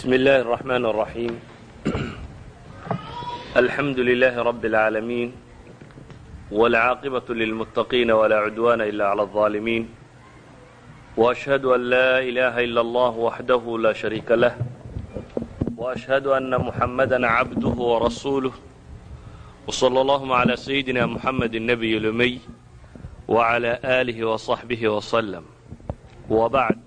بسم الله الرحمن الرحيم الحمد لله رب العالمين والعاقبة للمتقين ولا عدوان إلا على الظالمين وأشهد أن لا إله إلا الله وحده لا شريك له وأشهد أن محمدا عبده ورسوله وصلى اللهم على سيدنا محمد النبي الأمي وعلى آله وصحبه وسلم وبعد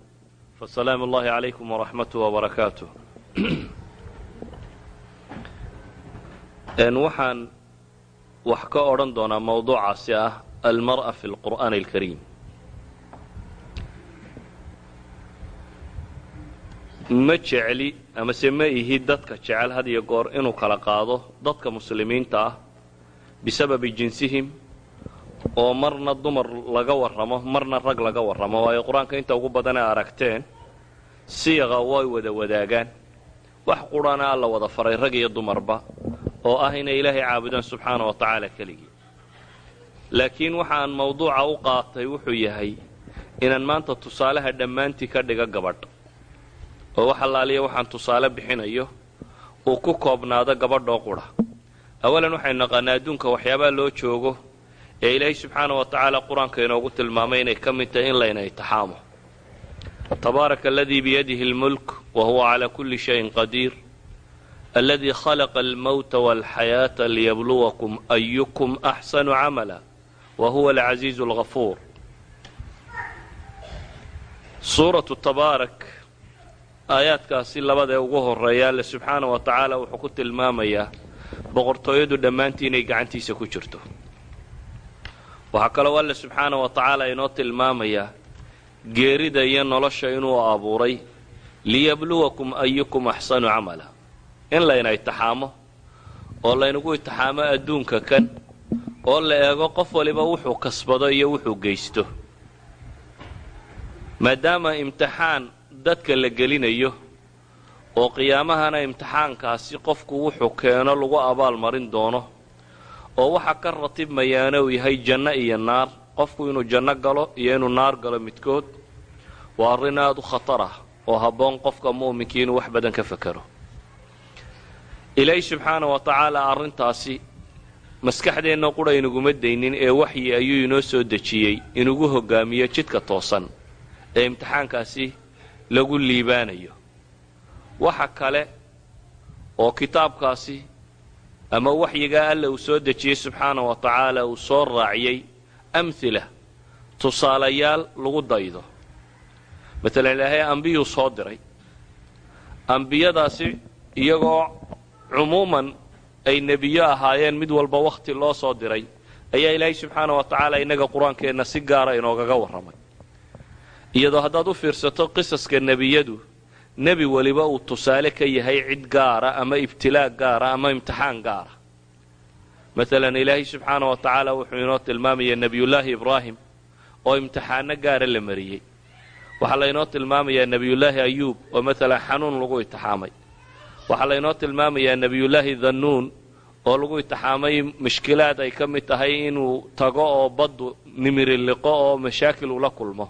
فسلام الله عليكم ورحمته وبركاته waxaan wax ka odhan doonaa mawduucaasi ah almar'a fi اlqur'aan اlkariim ma jecli amase ma ihi dadka jecel had iyo goor inuu kala qaado dadka muslimiinta ah bisababi jinsihim oo marna dumar laga warramo marna rag laga warramo. Waayo qur'aanka inta ugu badan ee aragteen siiqa way wada wadaagaan wax qurana alla wada faray rag iyo dumarba oo ah inay ilaahay caabudaan subxaana wa tacaala keligii. Laakiin waxaan mawduuca u qaatay wuxuu yahay inaan maanta tusaalaha dhammaantii ka dhiga gabadh. Oo wax allaaliya waxaan tusaale bixinayo uu ku koobnaado gabadhoo qudha awalan waxaynu naqaanaa adduunka waxyaabaa loo joogo ee ilaahay subxaana wa tacaala qur'aanka inoogu tilmaamay inay ka mid tahay in layna itixaamo biyadihi اlmulk wa huwa calaa kulli shayin qadiir aladii khalaqa almowta walxayaata liyabluwakum ayukum axsanu camala wa huwa alcaziizu algafuur suuratu tabaarak aayaadkaasi labadaee ugu horreeya alle subxaana wa tacaala wuxuu ku tilmaamayaa boqortooyadu dhammaantii inay gacantiisa ku jirto waxaa kaloo alle subxaana wa tacaala inoo tilmaamayaa geerida iyo nolosha inuu abuuray liyabluwakum ayukum axsanu camala. In layna itixaamo oo laynagu itixaamo adduunka kan oo la eego qof waliba wuxuu kasbado iyo wuxuu geysto. Maadaama imtixaan dadka la gelinayo oo qiyaamahana imtixaankaasi qofku wuxuu keeno lagu abaal marin doono oo waxa ka ratibmayaana uu yahay janno iyo naar qofku inuu janno galo iyo inuu naar galo midkood waa arrin aada u khatar ah oo habboon qofka mu'minkii inuu wax badan ka fekero ilaahi subxaana wa tacaala arrintaasi maskaxdeenna qura inaguma daynin ee waxyi ayuu inoo soo dejiyey inugu hoggaamiyo jidka toosan ee imtixaankaasi lagu liibaanayo. Waxa kale oo kitaabkaasi ama waxyigaa alla uu soo dejiyey subxaana wa tacaala uu soo raaciyey amhila tusaalayaal lagu daydo. Matalan ilaahay ambiyuu soo diray. Ambiyadaasi iyagoo cumuuman ay nebiyo ahaayeen mid walba wakhti loo soo diray ayaa ilaahay subxaana wa tacaala innaga qur'aankeenna si gaara inoogaga warramay. Iyadoo haddaad u fiirsato qisaska nebiyadu nebi weliba uu tusaale ka yahay cid gaara ama ibtilaa gaara ama imtixaan gaara maalan ilaahay subxaana wa tacaala wuxuu inoo tilmaamaya nebiyullaahi ibraahim oo imtixaano gaara la mariyey. Waxaa laynoo tilmaamayaa nebiyullaahi ayuub oo maalan xanuun lagu itixaamay waxaa laynoo tilmaamayaa nebiyullaahi dannuun oo lagu itixaamay mushkilaad ay ka mid tahay inuu tago oo baddu nimiriliqo oo mashaakil ula kulmo.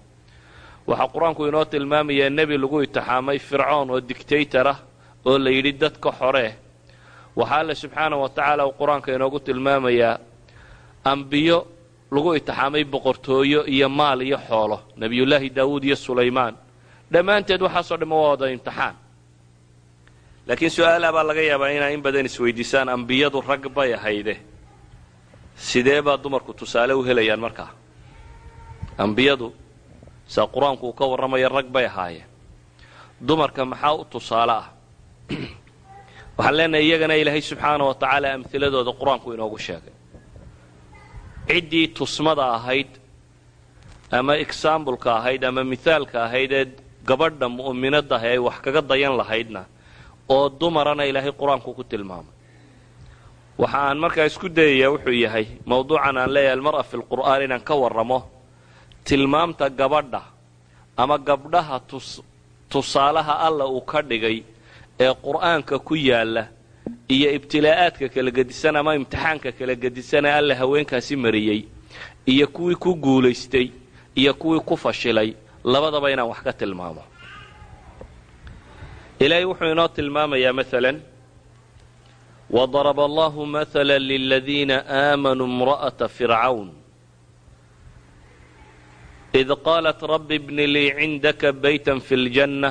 Waxaa qur'aanku inoo tilmaamayaa nebi lagu itixaamay fircoon oo dictaytor ah oo la yidhi dadka xoree waxaa alle subxaana wa tacaala uu qur'aanka inoogu tilmaamayaa ambiyo lagu itixaamay boqortooyo iyo maal iyo xoolo nebiyullaahi daawuud iyo sulaymaan. Dhammaanteed waxaasoo dhan waa wada imtixaan. Laakiin su'aalaa baa laga yaabaa inaa in badan isweydiisaan ambiyadu rag bay ahayde. Sidee baa dumarku tusaale u helayaan markaa? Ambiyadu saa qur'aanku uu ka warramaya rag bay ahaayeen. Dumarka maxaa u tusaale ah waxaan leenahay iyagana ilaahay subxaana wa tacaala amhiladooda qur'aanku inoogu sheegay. Ciddii tusmada ahayd ama exaambulka ahayd ama mithaalka ahayd ee gabadha mu'minadda ah ay wax kaga dayan lahaydna oo dumarana ilaahay qur'aanku ku tilmaamay. Waxa aan markaa isku dayayaa wuxuu yahay mawduucan aan leeyahay almar'a fi lqur'aan inaan ka warramo tilmaamta gabadha ama gabdhaha tusaalaha alla uu ka dhigay ee qur'aanka ku yaalla iyo ibtilaa'aadka kala gedisan ama imtixaanka kala gedisan ee alla haweenkaasi mariyey iyo kuwii ku guulaystay iyo kuwii ku fashilay labadaba inaan wax ka tilmaamo. Ilaahay wuxuu inoo tilmaamayaa maalan wadaraba allahu maala liladiina aamanuu imra'ata fircawn. Id qaalat rabbi bni lii cindaka bayta fi ljanna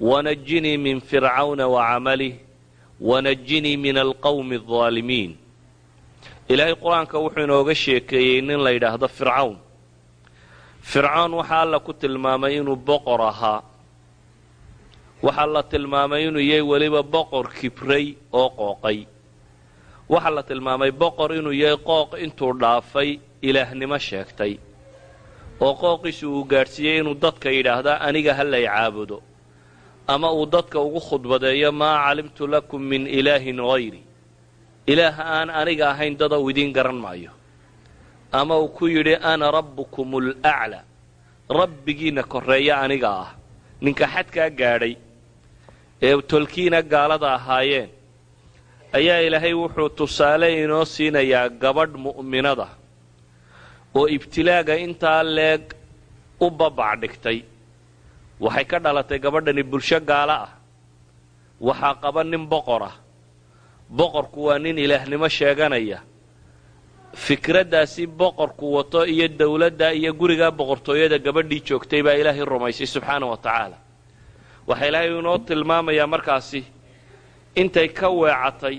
wanajinii min fircawna wacamalih wanajinii min alqowmi aldaalimiin ilaahay qur'aanka wuxuu inooga sheekeeyey nin la yidhaahdo fircawn fircoon waxaa alla ku tilmaamay inuu boqor ahaa waxaa la tilmaamay inuu yahay weliba boqor kibray oo qooqay waxaa la tilmaamay boqor inuu yahay qooq intuu dhaafay ilaahnimo sheegtay oo qooqiisu uu gaadhsiiyey inuu dadka yidhaahdaa aniga ha lay caabudo ama uu dadka ugu khudbadeeyo maa calimtu lakum min ilaahin hayri ilaah aan aniga ahayn dada idiin garan maayo. Ama uu ku yidhi ana rabbukum alaclaa rabbigiinna korreeya aniga ah. Ninka xadkaa gaadhay ee tolkiina gaalada ahaayeen ayaa ilaahay wuxuu tusaale inoo siinayaa gabadh mu'minada oo ibtilaaga intaa leeg u babac dhigtay waxay ka dhalatay gabadhani bulsho gaalo ah. Waxaa qaba nin boqor ah. Boqorku waa nin ilaahnimo sheeganaya. Fikraddaasi boqorku wato iyo dowladda iyo gurigaa boqortooyada gabadhii joogtay baa ilaahay rumaysay subxaana wa tacaala. Waxaa ilaahay inoo tilmaamayaa markaasi intay ka weecatay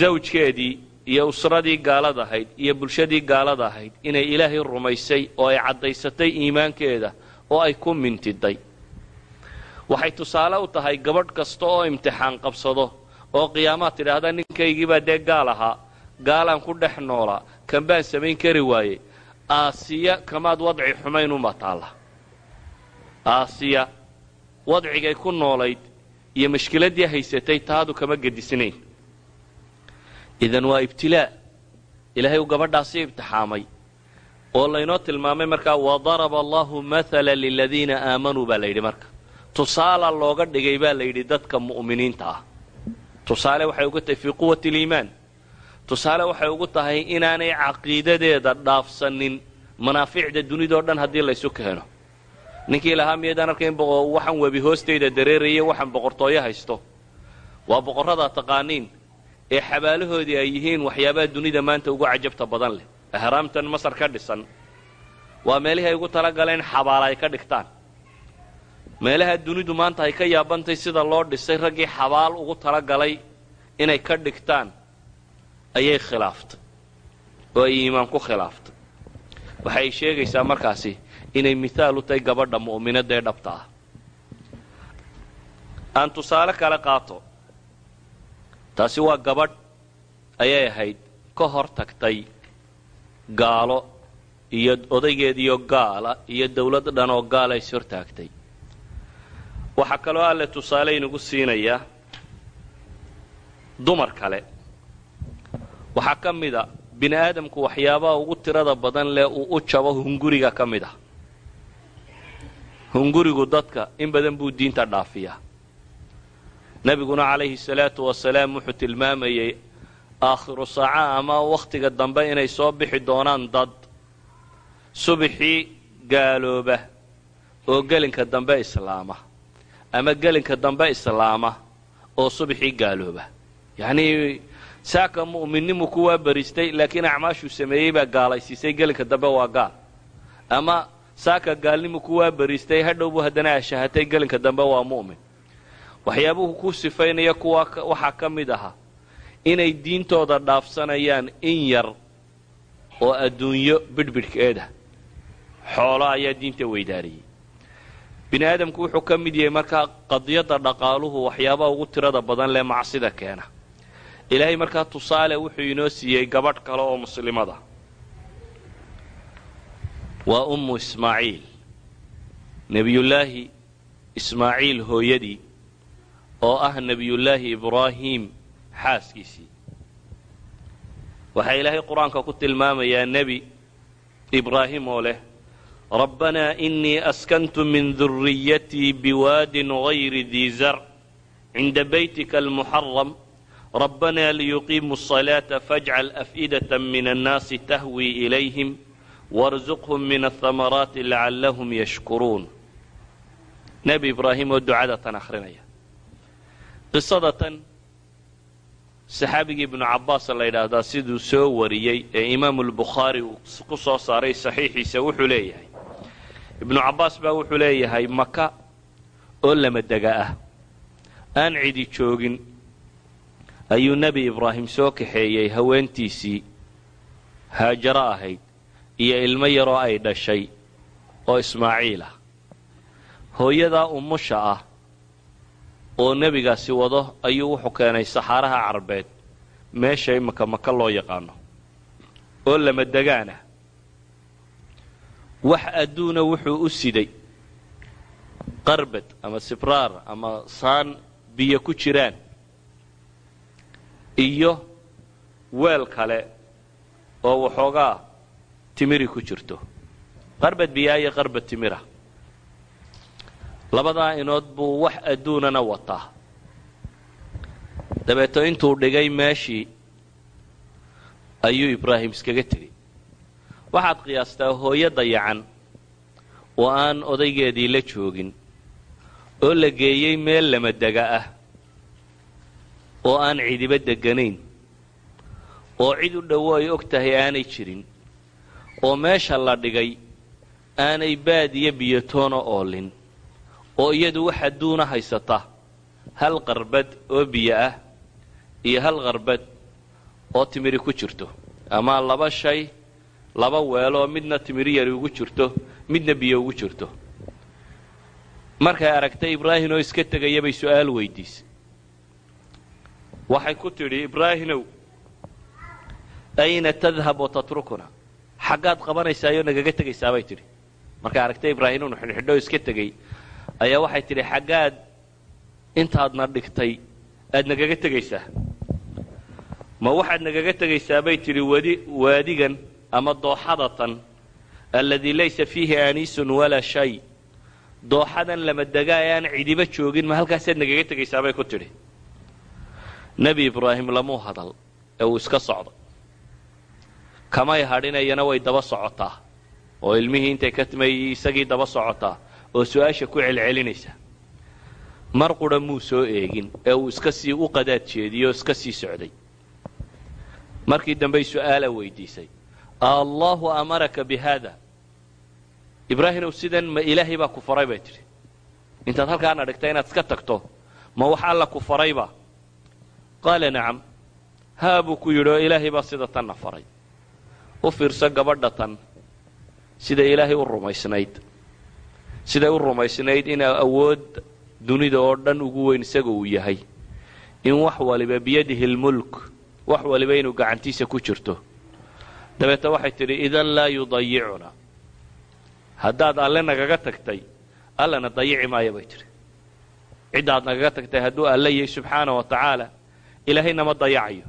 zawjkeedii iyo usradii gaalada ahayd iyo bulshadii gaalada ahayd inay ilaahay rumaysay oo ay caddaysatay iimaankeeda oo ay ku mintiday. Waxay tusaale u tahay gabadh kasta oo imtixaan qabsado oo qiyaamaad tidhaahda ninkaygiibaa dee gaal ahaa gaalaan ku dhex noolaa kan baan samayn kari waayey. Aasiya kamaad wadci xumayn uma taalla. Aasiya wadcigay ku noolayd iyo mashkiladdii haysatay taadu kama gedisnayn idan waa ibtilaa. Ilaahay uu gabadhaasi imtixaamay oo laynoo tilmaamay markaa wadaraba allahu maala liladiina aamanuu baa layidhi marka. Tusaala looga dhigay baa layidhi dadka mu'miniinta ah. Tusaale waxay ugu tahay fii quwati liimaan. Tusaale waxay ugu tahay inaanay caqiidadeeda dhaafsanin manaaficda dunidao dhan haddii laysu keeno ninkii lahaa miyaydaan arkayn waxaan webi hoostayda dareeraya waxaan boqortooyo haysto. Waa boqorradaa taqaaniin ee xabaalahoodii ay yihiin waxyaabaha dunida maanta ugu cajabta badan leh ahraamtan masar ka dhisan. Waa meelihii ay ugu talagaleen xabaala ay ka dhigtaan. Meelaha dunidu maanta ay ka yaabantay sida loo dhisay raggii xabaal ugu talagalay inay ka dhigtaan ayay khilaaftay oo ay iimaan ku khilaaftay waxay sheegaysaa markaasi inay mithaal u tahay gabadha mu'minadda ee dhabta ah. Aan tusaale kale qaato. Taasi waa gabadh ayay ahayd ka hor tagtay gaalo iyo odaygeediyo gaala iyo dawlad dhan oo gaala is hortaagtay waxaa kaloo alle tusaale inagu siinayaa dumar kale. Waxaa ka mid a bini aadamku waxyaabaha ugu tirada badan leh uu u jabo hunguriga ka mid ah hungurigu dadka in badan buu diinta dhaafiyaa. Nebiguna calayhi salaatu wasalaam wuxuu tilmaamayey aakhiru saaca ama wakhtiga dambe inay soo bixi doonaan dad. Subaxii gaalooba oo gelinka dambe islaama ama gelinka dambe islaama oo subaxii gaalooba. Yacnii saaka mu'minnimu kuwaa baristay laakiin acmaashuu sameeyey baa gaalaysiisay gelinka dambe waa gaal. Ama saaka gaalnimu kuwaa baristay hadhowbu haddana ashahatay gelinka dambe waa mu'min. Waxyaabuhu ku sifaynaya kuwa waxaa ka mid ahaa inay diintooda dhaafsanayaan in yar oo adduunyo bidhbidhkeeda xoolo ayaa diinta weydaariyey. Bini aadamku wuxuu ka mid yahay markaa qadiyadda dhaqaaluhu waxyaabaha ugu tirada badan lee macsida keena. Ilaahay markaa tusaale wuxuu inoo siiyey gabadh kale oo muslimada. Waa ummu ismaaciil. Nebiyullaahi ismaaciil hooyadii oo ah nebiyullaahi ibraahim xaaskiisii waxaa ilaahay qur-aanka ku tilmaamayaa nebi ibraahim oo leh rabbanaa inii askantu min duriyatii biwaadin gayri dii zarc cinda baytika almuxaram rabbanaa liyuqiimuu الصalaaةa faاjcal af'idaة min annaasi tahwii ilayhim warzuqhum min aلhamaraati lacallahum yashkuruun nebi ibraahim oo ducada tan akhrinaya qisada tan saxaabigii ibnu cabbaas la yidhaahdaa siduu soo wariyey ee imaamu lbukhaari uu ku soo saaray saxiixiisa wuxuu leeyahay. Ibnu cabbaas baa wuxuu leeyahay maka oo lamadega ah. Aan cidi joogin. Ayuu nebi ibraahim soo kaxeeyey haweentiisii haajaro ahayd iyo ilmo yaroo ay dhashay oo ismaaciil ah. Hooyadaa umusha ah oo nebigaasi wado ayuu wuxuu keenay saxaaraha carbeed. Meesha imaka maka loo yaqaano. Oo lamadegaan ah wax adduuna wuxuu u siday. Qarbad ama sibraar ama saan biyo ku jiraan. Iyo weel kale oo waxoogaa timiri ku jirto. Qarbad biyaa iyo qarbad timira labadaa inood buu wax adduunana wataa. Dabeeto intuu dhigay meeshii ayuu ibraahim iskaga tegey. Waxaad qiyaastaa hooyo dayacan oo aan odaygeedii la joogin oo la geeyey meel lamadega ah oo aan cidiba deganayn oo cid u dhowo ay og tahay aanay jirin oo meesha la dhigay aanay baadiyo biyotoona oolin oo iyadu wax adduuna haysata. Hal qarbad oo biyo ah iyo hal qarbad oo timiri ku jirto. Ama laba shay laba weeloo midna timiri yari ugu jirto midna biyo ugu jirto. Markay aragtay ibraahim oo iska tegaya bay su'aal weydiisay waxay ku tidhi ibraahimow ayna tadhab wa tatrukuna? Xaggaad qabanaysaayoo nagaga tegaysaa bay tidhi. Markay aragtay ibraahim inu iska tegey ayaa waxay tidhi xaggaad intaadna dhigtay aad nagaga tegaysaa. Ma waxaad nagaga tegaysaa bay tidhi wadi waadigan ama dooxadatan alladii laysa fiihi aaniisun walaa shay. Dooxadan lama degaa ee aan cidiba joogin ma halkaasaad nagaga tegaysaa bay ku tidhi. Nebi ibraahim lamuu hadal ee uu iska socday kamay hadhinayana way daba socotaa oo ilmihii intay ka timay isagii daba socotaa oo su'aasha ku celcelinaysa. Mar qura muu soo eegin ee uu iska sii u qadaad jeediyey oo iska sii socday. Markii dambey su'aala weydiisay. Allahu amaraka bi haada ibraahimow sidan ma ilaahay baa ku faray bay tidhi. Intaad halkaana dhigta inaad iska tagto ma wax alla ku farayba qaala nacam haa buu ku yidhi oo ilaahay baa sida tanna faray. U fiirso gabadha tan siday ilaahay u rumaysnayd siday u rumaysnayd in awood dunida oo dhan ugu weyn isaga uu yahay. In wax waliba biyadihi lmulk wax waliba inuu gacantiisa ku jirto. Dabeete waxay tidhi idan laa yudayicuna haddaad alle nagaga tagtay allana dayici maayo bay tidhi. Ciddaad nagaga tagtay hadduu alle yahay subxaana wa tacaala ilaahay nama dayacayo.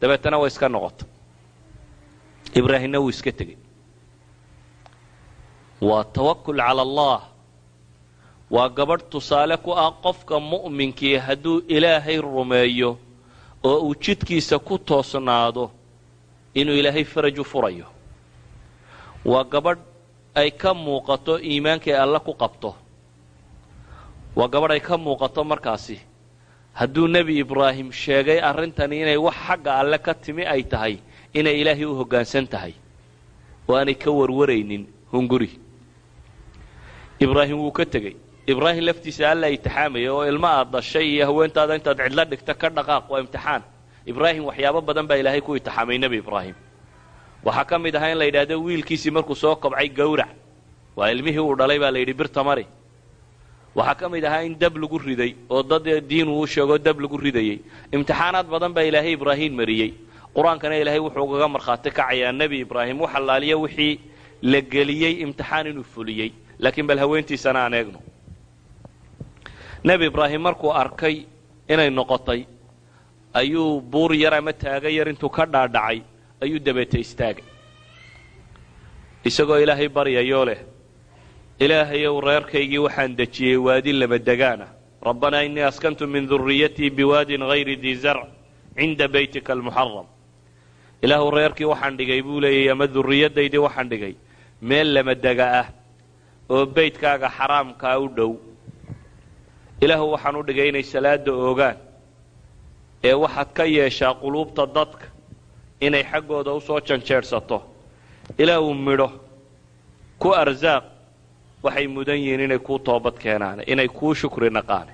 Dabeetana way iska noqota ibraahimna wuu iska tegey waa tawakul cala allah. Waa gabadh tusaale ku ah qofka mu'minkii hadduu ilaahay rumeeyo oo uu jidkiisa ku toosnaado inuu ilaahay faraj u furayo. Waa gabadh ay ka muuqato iimaankay alle ku qabto. Waa gabadh ay ka muuqato markaasi hadduu nebi ibraahim sheegay arrintani inay wax xagga alle ka timi ay tahay inay ilaahay u hoggaansan tahay. Oo aanay ka warwaraynin hunguri ibraahim wuu ka tegey. Ibraahim laftiisa alla itixaamaya oo ilma aad dhashay iyo haweentaada intaad cidlo dhigta ka dhaqaaq waa imtixaan. Ibraahim waxyaabo badan baa ilaahay ku itixaamay nebi ibraahim waxaa ka mid ahaa in la yidhaahdo wiilkiisii markuu soo kobcay gawrac. Waa ilmihii uu dhalay baa la yidhi birta mari. Waxaa ka mid ahaa in dab lagu riday oo dad diin uu sheego dab lagu ridayey. Imtixaanaad badan baa ilaahay ibraahim mariyey. Qur'aankana ilaahay wuxuu kaga markhaati kacayaa nebi ibraahim wax allaaliya wixii la geliyey imtixaan inuu fuliyey laakiin bal haweentiisana aan eegno. Nebi ibraahim markuu arkay inay noqotay ayuu buur yar ama taaga yar intuu ka dhaadhacay ayuu dabeete istaagay. Isagoo ilaahay baryayoo leh ilaahayow reerkaygii waxaan dejiyey waadi labadegaana rabbanaa innii askantu min durriyatii biwaadin hayri dii zarc cinda baytika almuxaram ilaahu reerkii waxaan dhigay buu leeyay ama durriyadaydii waxaan dhigay? Meel lamadega ah oo beydkaaga xaraamkaa u dhow. Ilaahu waxaan u dhigay inay salaada oogaan ee waxaad ka yeeshaa quluubta dadka inay xaggooda u soo janjeedhsato ilaahu midho ku arsaaq waxay mudan yihiin inay kuu toobad keenaane inay kuu shukri naqaane.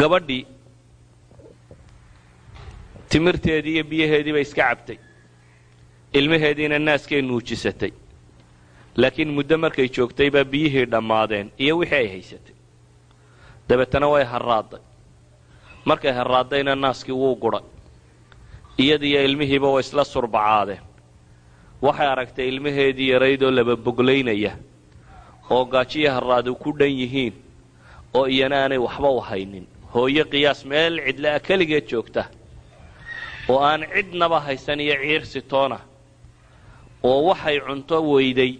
Gabadhii timirteedii iyo biyaheedii bay iska cabtay ilmaheediina naaskay nuujisatay. Laakiin muddo markay joogtay baa biyihii dhammaadeen iyo wixii ay haysatay. Dabeetana way harraadday. Markay harraaddayna naaskii wuu gudhay iyadiiyo ilmihiiba way isla surbacaadeen. Waxay aragtay ilmaheedii yaraydoo laba boglaynaya oo gaajiyo harraadu ku dhan yihiin oo iyana aanay waxba u haynin. Hooyo qiyaas meel cidla'a keligeed joogta oo aan cidnaba haysan iyo ciirsi toona oo waxay cunto weyday.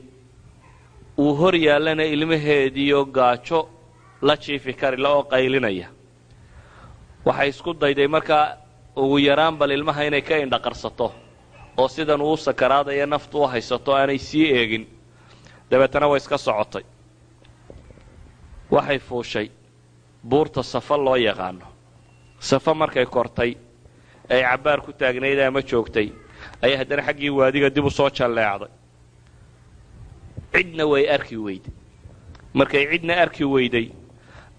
Uu hor yaallana ilmaheediiyo gaajo la jiifi karila oo qaylinaya waxay isku dayday markaa ugu yaraan bal ilmaha inay ka indhaqarsato oo sidan uu sakaraadaya naftu u haysato aanay sii eegin. Dabeetana way iska socotay. Waxay fuushay buurta safa loo yaqaano. Safa markay kortay ay cabbaar ku taagnayd ama joogtay ayay haddana xaggii waadiga dib u soo jalleecday. Cidna way arki weyday markay cidna arki weyday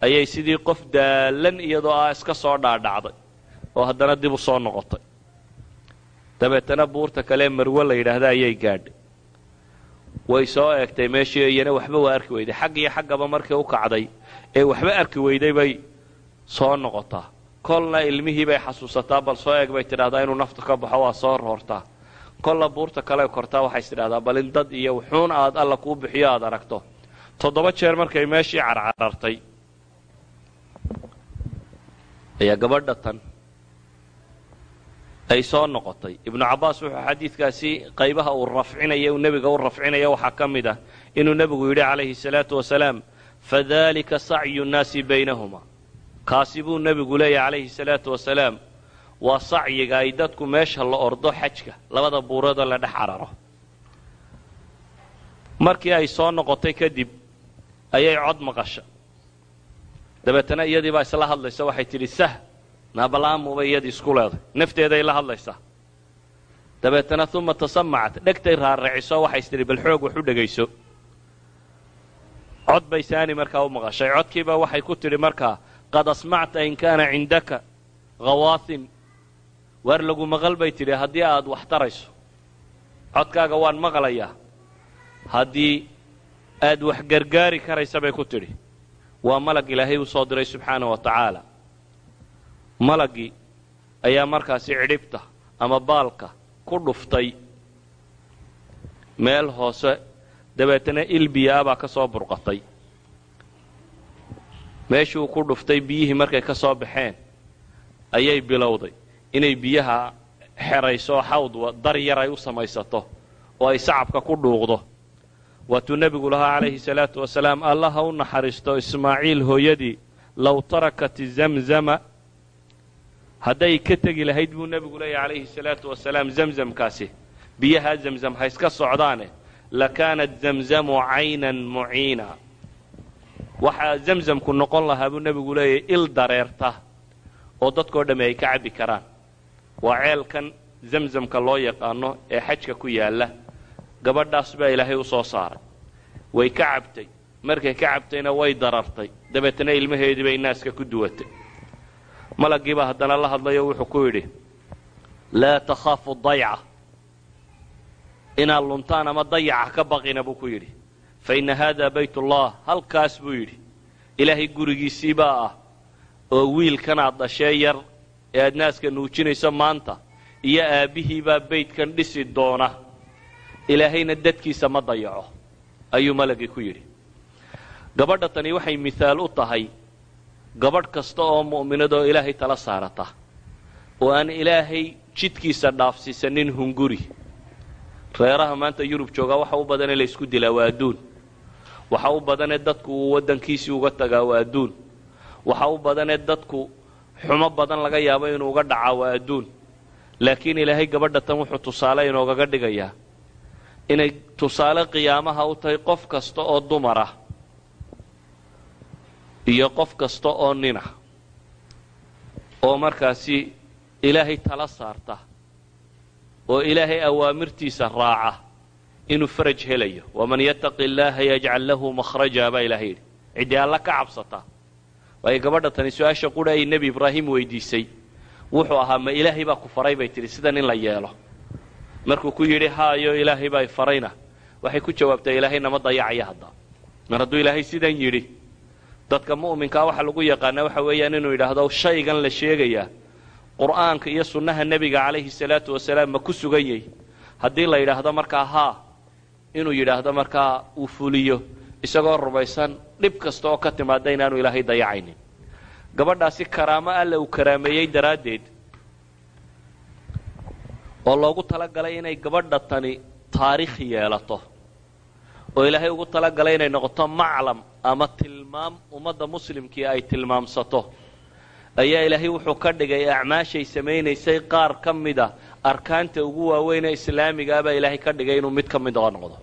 ayay sidii qof daallan iyadoo ah iska soo dhaadhacday oo haddana dib u soo noqotay. Dabeetana buurta kalee marwe la yidhaahda ayay gaadhay. Way soo eegtay meeshii iyana waxba waa arki weyday xag iyo xaggaba markay u kacday ee waxba arki weyday bay soo noqotaa kolna ilmihii bay xasuusataa bal soo eeg bay tidhahdaa inuu naftu ka baxo waa soo roortaa kolla buurta kale kortaa waxay tidhahdaa bal in dad iyo wuxuun aad alla kuu bixiyo aad aragto. Toddoba jeer markay meeshii carcarartay. Ayaa gabadha tan ay soo noqotay. Ibnu cabbaas wuxuu xadiidkaasi qaybaha uu rafcinaya uu nebiga u rafcinaya waxaa ka mid ah inuu nebigu yidhi calayhi salaatu wasalaam fadalika sacyu nnaasi baynahuma kaasi buu nebigu leeyahy calayhi salaatu wasalaam waa sacyiga ay dadku meesha la ordo xajka labada buuradoo la dhex cararo. Markii ay soo noqotay kadib ayay cod maqasha. Dabeetana iyadii baa isla hadlaysa waxay tidhi sah naabalaamuba iyadii isku leeday nafteeday la hadlaysaa dabeetana uma tasamacat dhegtay raaraciso waxay is tidhi bal xoog wax u dhegayso. Cod bay saani markaa u maqashay. Codkiiba waxay ku tidhi markaa qad asmacta in kaana cindaka khawaasin waar lagu maqal bay tidhi haddii aad wax tarayso codkaaga waan maqlayaa. Haddii aad wax gargaari karaysa bay ku tidhi. Waa malag ilaahay uu soo diray subxaana wa tacaala. Malaggii ayaa markaasi cidhibta ama baalka ku dhuftay. Meel hoose dabeetana ilbiyaa baa ka soo burqatay meeshii uu ku dhuftay biyihii markay ka soo baxeen ayay bilowday. Inay biyaha xerayso xawd dar yar ay u samaysato oo ay sacabka ku dhuuqdo. Waatuu nebigu lahaa calayhi salaatu wasalaam allah ha u naxariisto ismaaciil hooyadii low tarakat zamzama. Hadday ka tegi lahayd buu nebigu leeyahy calayhi salaatu wasalaam zamzamkaasi. Biyahaa zamzam ha iska socdaane. Lakaanat zamzamu caynan muciina waxaa zamzamku noqon lahaa buu nebigu leeyahy il dareerta oo dadkoo dhamme ay ka cabbi karaan. Waa ceelkan zamzamka loo yaqaano ee xajka ku yaalla. Gabadhaas baa ilaahay u soo saaray. Way ka cabtay. Markay ka cabtayna way darartay. Dabeetana ilmaheedii bay naaska ku duwatay. Malaggiibaa haddana la hadlayo wuxuu ku yidhi laa takhaafu dayca. Inaad luntaan ama dayaca ka baqina buu ku yidhi fa inna haada baytullah halkaas buu yidhi ilaahay gurigiisiibaa ah oo wiilkanaad dhashee yar ee aad naaska nuujinayso maanta iyo aabbihiibaa baydkan dhisi doona. Ilaahayna dadkiisa ma dayaco ayuu malagii ku yidhi. Gabadha tani waxay mihaal u tahay gabadh kasta oo mu'minadoo ilaahay tala saarata oo aan ilaahay jidkiisa dhaafsiisanin hunguri. Reeraha maanta yurub joogaa waxa u badanee laysku dilaa waa adduun waxa u badanee dadku uu waddankiisii uga tagaa waa adduun. Waxa u badanee dadku xumo badan laga yaabo inuu uga dhacaa waa adduun. Laakiin ilaahay gabadha tan wuxuu tusaale inoogaga dhigayaa inay tusaale qiyaamaha u tahay qof kasta oo dumar ah iyo qof kasta oo nina oo markaasi ilaahay tala saarta oo ilaahay awaamirtiisa raaca inuu faraj helayo. Waman yattaqi illaaha yajcal lahu makhraja baa ilahay yidhi. Ciddii alla ka cabsata. Waayo gabadha tani su'aasha qura ay nebi ibraahim weydiisay wuxuu ahaa ma ilaahay baa ku faray? bay tidhi. Sidan in la yeelo. Markuu ku yidhi haayo ilaahay baa farayna. Waxay ku jawaabtay ilaahay nama dayacaya hadda. Mar hadduu ilaahay sidan yidhi dadka mu'minkaa waxa lagu yaqaana waxa weeyaan inuu yidhaahdo shaygan la sheegayaa qur'aanka iyo sunnaha nebiga calayhi salaatu wasalaam ma ku sugan yahy haddii la yidhaahdo markaa haa inuu yidhaahdo markaa uu fuliyo isagoo rumaysan dhib kasta oo ka timaada inaanu ilaahay dayacaynin. Gabadhaasi karaamo alle uu karaameeyey daraaddeed oo loogu talagalay inay gabadha tani taariikh yeelato oo ilaahay ugu talagalay inay noqoto maclam ama tilmaam ummadda muslimkii ay tilmaamsato. Ayaa ilaahay wuxuu ka dhigay acmaashay samaynaysay qaar ka mida arkaanta ugu waaweynee islaamiga abaa ilaahay ka dhigay inuu mid ka mid oo noqdo.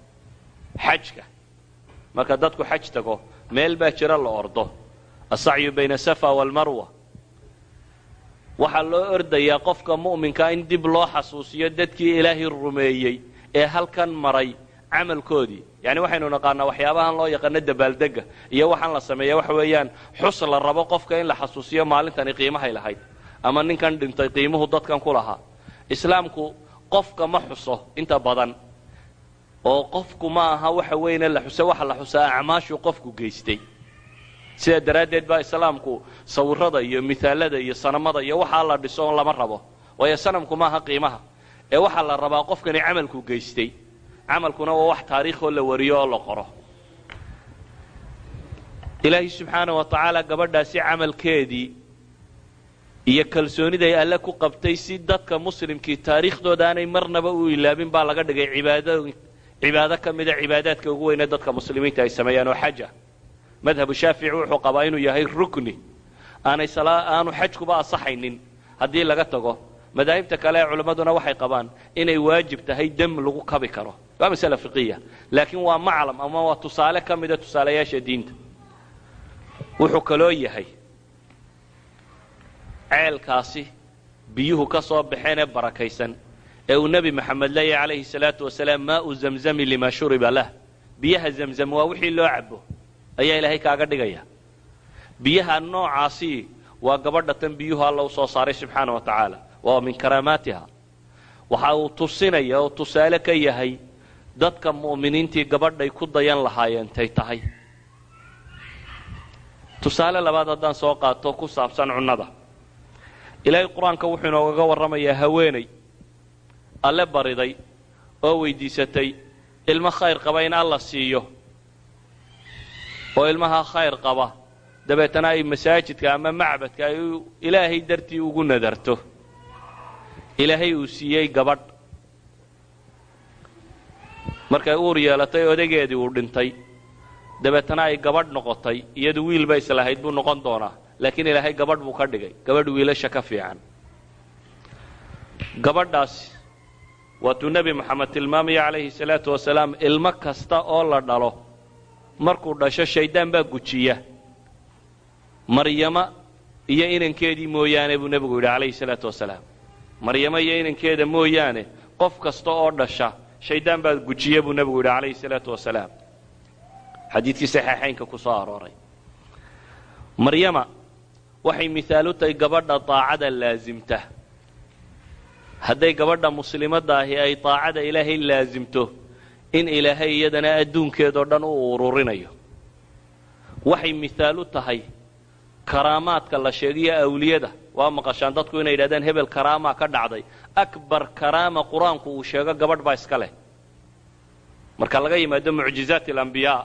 Xajka. Marka dadku xaj tago meel baa jira la ordo. Asacyu bayna safa waalmarwa waxaa loo ordayaa qofka mu'minkaa in dib loo xasuusiyo dadkii ilaahay rumeeyey ee halkan maray camalkoodii. Yani waxaynu naqaanaa waxyaabahan loo yaqaano dabaaldega iyo waxaan la sameeya waxa weeyaan xus la rabo qofka in la xasuusiyo maalintani qiimahay lahayd. Ama ninkan dhintay qiimuhu dadkan ku lahaa islaamku qofka ma xuso inta badan. Oo qofku ma aha waxa weyne la xuse waxa la xusaa acmaashuu qofku geystay. Sidaa daraaddeed baa islaamku sawirada iyo mithaalada iyo sanamada iyo waxaa la dhiso lama rabo. Waayo sanamku maaha qiimaha. Ee waxaa la rabaa qofkani camalku geystay. Camalkuna waa wax taariikhoo la wariyo oo la qoro. Ilaahay subxaana wa tacaala gabadhaasi camalkeedii iyo kalsooniday alle ku qabtay si dadka muslimkii taariikhdooda aanay marnaba u ilaabin baa laga dhigay cibaado ka mida cibaadaadka ugu weyne dadka muslimiinta ay sameeyaan oo xaja. Madhabu shaafici wuxuu qabaa inuu yahay rukni. Aanay aanu xajkuba asaxaynin haddii laga tago. Madaahibta kale ee culimmaduna waxay qabaan inay waajib tahay dem lagu kabi karo. Waa masale fiqiya laakiin waa maclam ama waa tusaale ka mida tusaalayaasha diinta. Wuxuu kaloo yahay ceelkaasi biyuhu ka soo baxeen ee barakaysan ee uu nebi maxamed leeyahy calayhi salaatu wasalaam maau zamzami lima shuriba lah. Biyaha zamzam waa wixii loo cabo ayaa ilaahay kaaga dhigaya. Biyaha noocaasi waa gabadha tan biyuhu alla u soo saaray subxaana wa tacaala waa min karaamaatiha. Waxa uu tusinaya oo tusaale ka yahay dadka mu'miniintii gabadhay ku dayan lahaayeen tay tahay. Tusaale labaad haddaan soo qaato ku saabsan cunnada ilaahay qur'aanka wuxuu inoogaga warramayaa haweenay alle bariday oo weydiisatay ilmo khayr qaba in alla siiyo. Oo ilmaha khayr qaba dabeetana ay masaajidka ama macbadka ay ilaahay dartii ugu nadarto. Ilaahay uu siiyey gabadh. Markay uur yeelatay odageedii uu dhintay. Dabeetana ay gabadh noqotay iyadu wiilba islahayd buu noqon doonaa laakiin ilaahay gabadh buu ka dhigay gabadh wiilasha ka fiican gabadhaasi waatuu nebi moxamed tilmaamaya calayhi salaatu wasalaam ilmo kasta oo la dhalo markuu dhasho shaydaan baa gujiya maryama iyo inankeedii mooyaane buu nebigu yidhi calayhi salaatu wasalaam maryamo iyo inankeeda mooyaane qof kasta oo dhasha shaydaan baa gujiya buu nebigu yidhi calayhi salaatu wasalaam xadiidkii saxiixaynka ku soo arooray maryama waxay mihaal u tahay gabadha daacada laasimta hadday gabadha muslimadda ahi ay daacada ilaahay laasimto in ilaahay iyadana adduunkeedoo dhan u ururinayo waxay mihaal u tahay karaamaadka la sheegiyo awliyada. Waa maqashaan dadku inay yidhahdaan hebel karaamaa ka dhacday. Akbar karaama qur'aanku uu sheego gabadh baa iska leh. Marka laga yimaado mucjizaat alambiyaa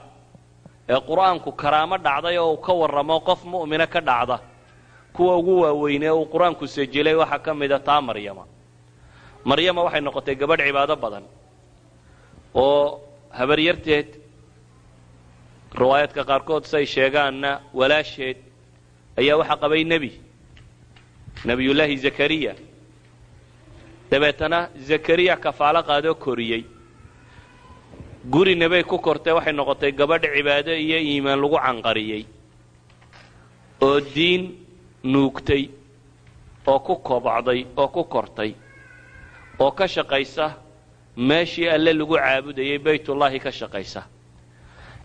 ee qur'aanku karaamo dhacday oo uu ka warramo qof mu'mina ka dhacda kuwa ugu waaweyn ee uu qur'aanku sajilay waxaa ka mida taa maryama. Maryama waxay noqotay gabadh cibaado badan oo habaryarteed riwaayaadka qaarkood say sheegaanna walaasheed ayaa waxaa qabay nebi nebiyullaahi zakariya. Dabeetana zakariya kafaalo qaadoo koriyey. Gurina bay ku kortay waxay noqotay gabadh cibaado iyo iimaan lagu canqariyey oo diin nuugtay oo ku kobocday oo ku kortay oo ka shaqaysa meeshii alle lagu caabudayay baytullaahi ka shaqaysa.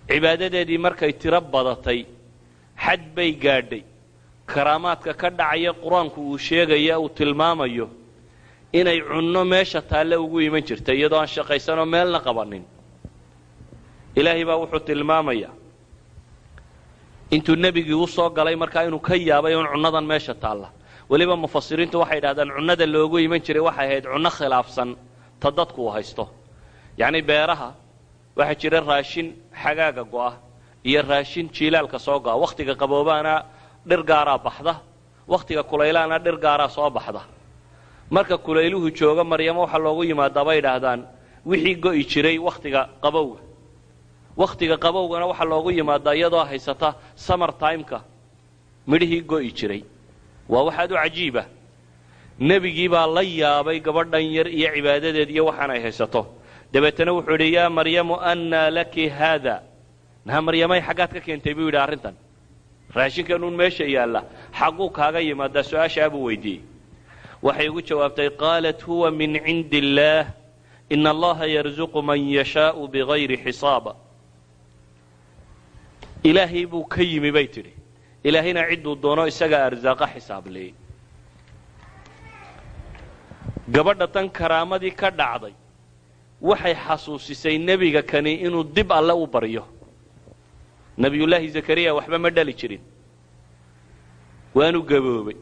Cibaadadeedii markay tiro badatay xad bay gaadhay. Karaamaadka ka dhacaya qur'aanku uu sheegaya uu tilmaamayo inay cunno meesha taalle ugu iman jirtay iyadoo aan shaqaysanoo meelna qabanin. Ilaahay baa wuxuu tilmaamayaa intuu nebigii u soo galay markaa inuu ka yaabay un cunnadan meesha taalla. Weliba mufasiriintu waxay idhahdaan cunnada loogu iman jiray waxay ahayd cunno khilaafsan ta dadku uu haysto. Yacnii beeraha waxaa jira raashin xagaaga go'a iyo raashin jiilaalka soo go'a wakhtiga qaboobaana dhir gaaraa baxda wakhtiga kulaylaana dhir gaaraa soo baxda. Marka kulayluhu jooga maryamo waxaa loogu yimaadaa bay idhaahdaan wixii go'i jiray wakhtiga qabowga wakhtiga qabowgana waxaa loogu yimaadaa iyadoo haysata summer timeka. Midhihii go'i jiray. Waa waxaad u cajiiba nebigii baa la yaabay gabadhan yar iyo cibaadadeed iyo waxaan ay haysato. Dabeetana wuxuu idhi yaa maryamu annaa laki haada naha maryamay xaggaad ka keentay buu yidhi arrintan. Raashinkanuun meesha yaalla. Xagguu kaaga yimaadaa su'aashaa buu weydiiyey. Waxay ugu jawaabtay qaalat huwa min cindi illaah ina allaha yarzuqu man yashaau bigayri xisaaba ilaahay buu ka yimi bay tidhi. Ilaahayna cidduu doono isagaa arsaaqa xisaableeyey gabadha tan karaamadii ka dhacday waxay xasuusisay nebiga kani inuu dib alle u baryo. Nebiyullaahi zakariya waxba ma dhali jirin. Waanu gaboobay.